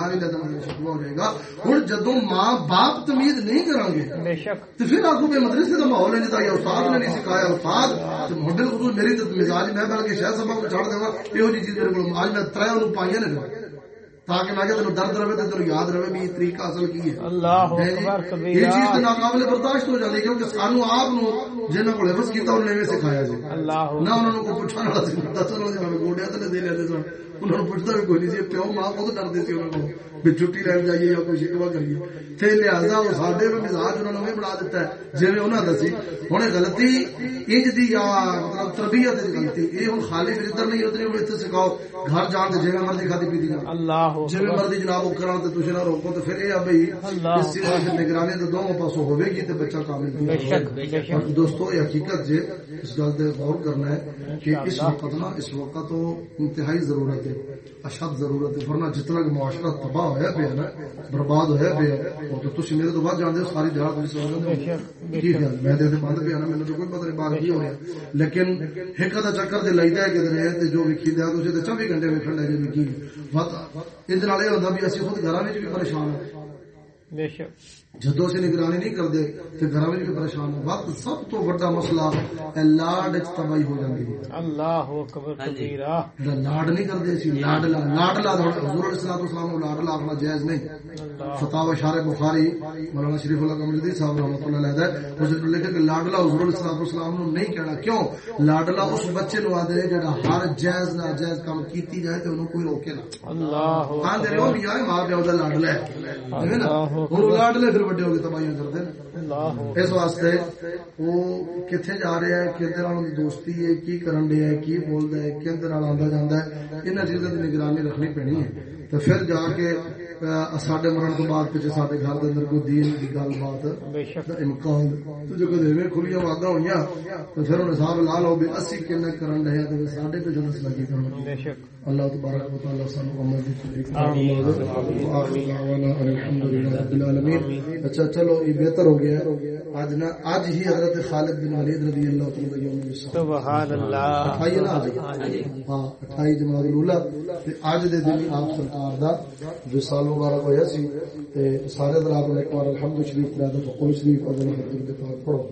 نہیں لینا شکوا ہو جائے گا ہن جدوں ماں باپ تمیز نہیں کران گے تو پھر آگو بے مدرسے کا ماحول نہیں یا استاد نے نہیں سکھایا استاد مڈل حضور میری مزاج میں بلکہ شاید سبق کو چھڑ گا یہ جی چیز میرے کو آج میں ترے پائیے نے تاکہ میں تینوں درد رہے تینوں یاد رہے بھی طریقہ اصل کی ہے۔ اللہ یہ چیز ناقابل برداشت ہو جاتی کیونکہ سانو آپ نو کو حفظ کیتا انہوں نے سکھایا جی۔ نہ انہوں نے کوئی پوچھا نہ دس انہوں نے گوڈیا تو دے لیتے سن۔ بھی کوئی نہیں سی پیو ماں سی کو بھی چھٹی لین جائیے یا کوئی شکوا کریے۔ تے لہذا ساڈے میں مزاج انہوں نے بنا دیتا ہے جی انہوں نے دسی ہوں غلطی انج دی یا مطلب تربیت غلطی۔ یہ ہوں خالی پھر ادھر نہیں ادھر سکھاؤ گھر جان تے جی مرضی کھاتی پیتی اللہ جی مرضی جناب نہ روکو تو پھر یہ بھائی اس چیز کی نگرانی تو دونوں پاسوں ہوے گی تو بچہ کامل دوستو یہ حقیقت اس گل سے غور کرنا ہے کہ اس وقت نا اس وقت تو انتہائی ضرورت ہے اشد ضرورت ہے۔ ورنہ جتنا کہ معاشرہ تباہ پیا نا برباد ہوا پیا تو میرے تو بعد جانتے ہو ساری خیال میں بند پیا نا تو کوئی پتہ نہیں باغ کی ہو رہا لیکن ایک چکر سے لگتا ہے کہ جو ویکھی دیا تو چوبی گھنٹے ویکن لگے کی۔ یہ ہوتا بھی اسی خود گھر بھی پریشان ہیں۔ جدو اسی نگرانی نہیں کرتے تو گھر میں پریشان ہو وقت سب تو بڑا مسئلہ لاڈ تباہی ہو جاتی ہے۔ اللہ لاڈ نہیں کرتے لاڈ لا لاڈ لا حضور علیہ الصلوۃ والسلام لاڈ لا اپنا جائز نہیں۔ فتاوی شارح بخاری مولانا شریف اللہ کمل صاحب رحمۃ اللہ علیہ ہے اس نے لکھا کہ لاڈ لا حضور علیہ الصلوۃ والسلام نو نہیں کہنا۔ کیوں؟ لاڈ لا اس بچے نو آدے جڑا ہر جائز نہ جائز کام کیتی جائے تے انہوں کوئی روکے نہ۔ اللہ ہاں دے رہو میاں ماں پیو دا لاڈ لے۔ ہے نا ہن لاڈ لے بڑے ہو گئے تباہی کرتے ہیں اس واسطے وہ کتنے جا رہے ہیں نال دوستی ہے کی کرن دے ہے کی بولدا ہے کہتے نال آندا جاندا ہے انہاں چیزاں دی نگرانی رکھنی پینی ہے تو پھر جا کے ساڈے مرن تو بعد پیچھے ساڈے گھر دے اندر کوئی دین دی گل بات امکان تو جو کدے میں کھلیاں واگا ہویاں تو پھر انہاں صاحب لا لو بھی اسی کنے کرن رہے تے ساڈے پہ جنس لگی کرن اللہ تبارک و تعالی سانو عمل دی توفیق آمین الحمدللہ رب العالمین اچھا چلو یہ بہتر ہو گیا اج نہ اج ہی حضرت خالد بن ولید رضی اللہ تعالی سبحان اللہ. اٹھائی نا آج. ہاں اٹھائی جماعت الاولا تے اج دے دن آپ سرکار دا وصال مبارک ہویا سی. تے سارے حضرات نے ایک بار الحمد شریف شریف اور پڑھو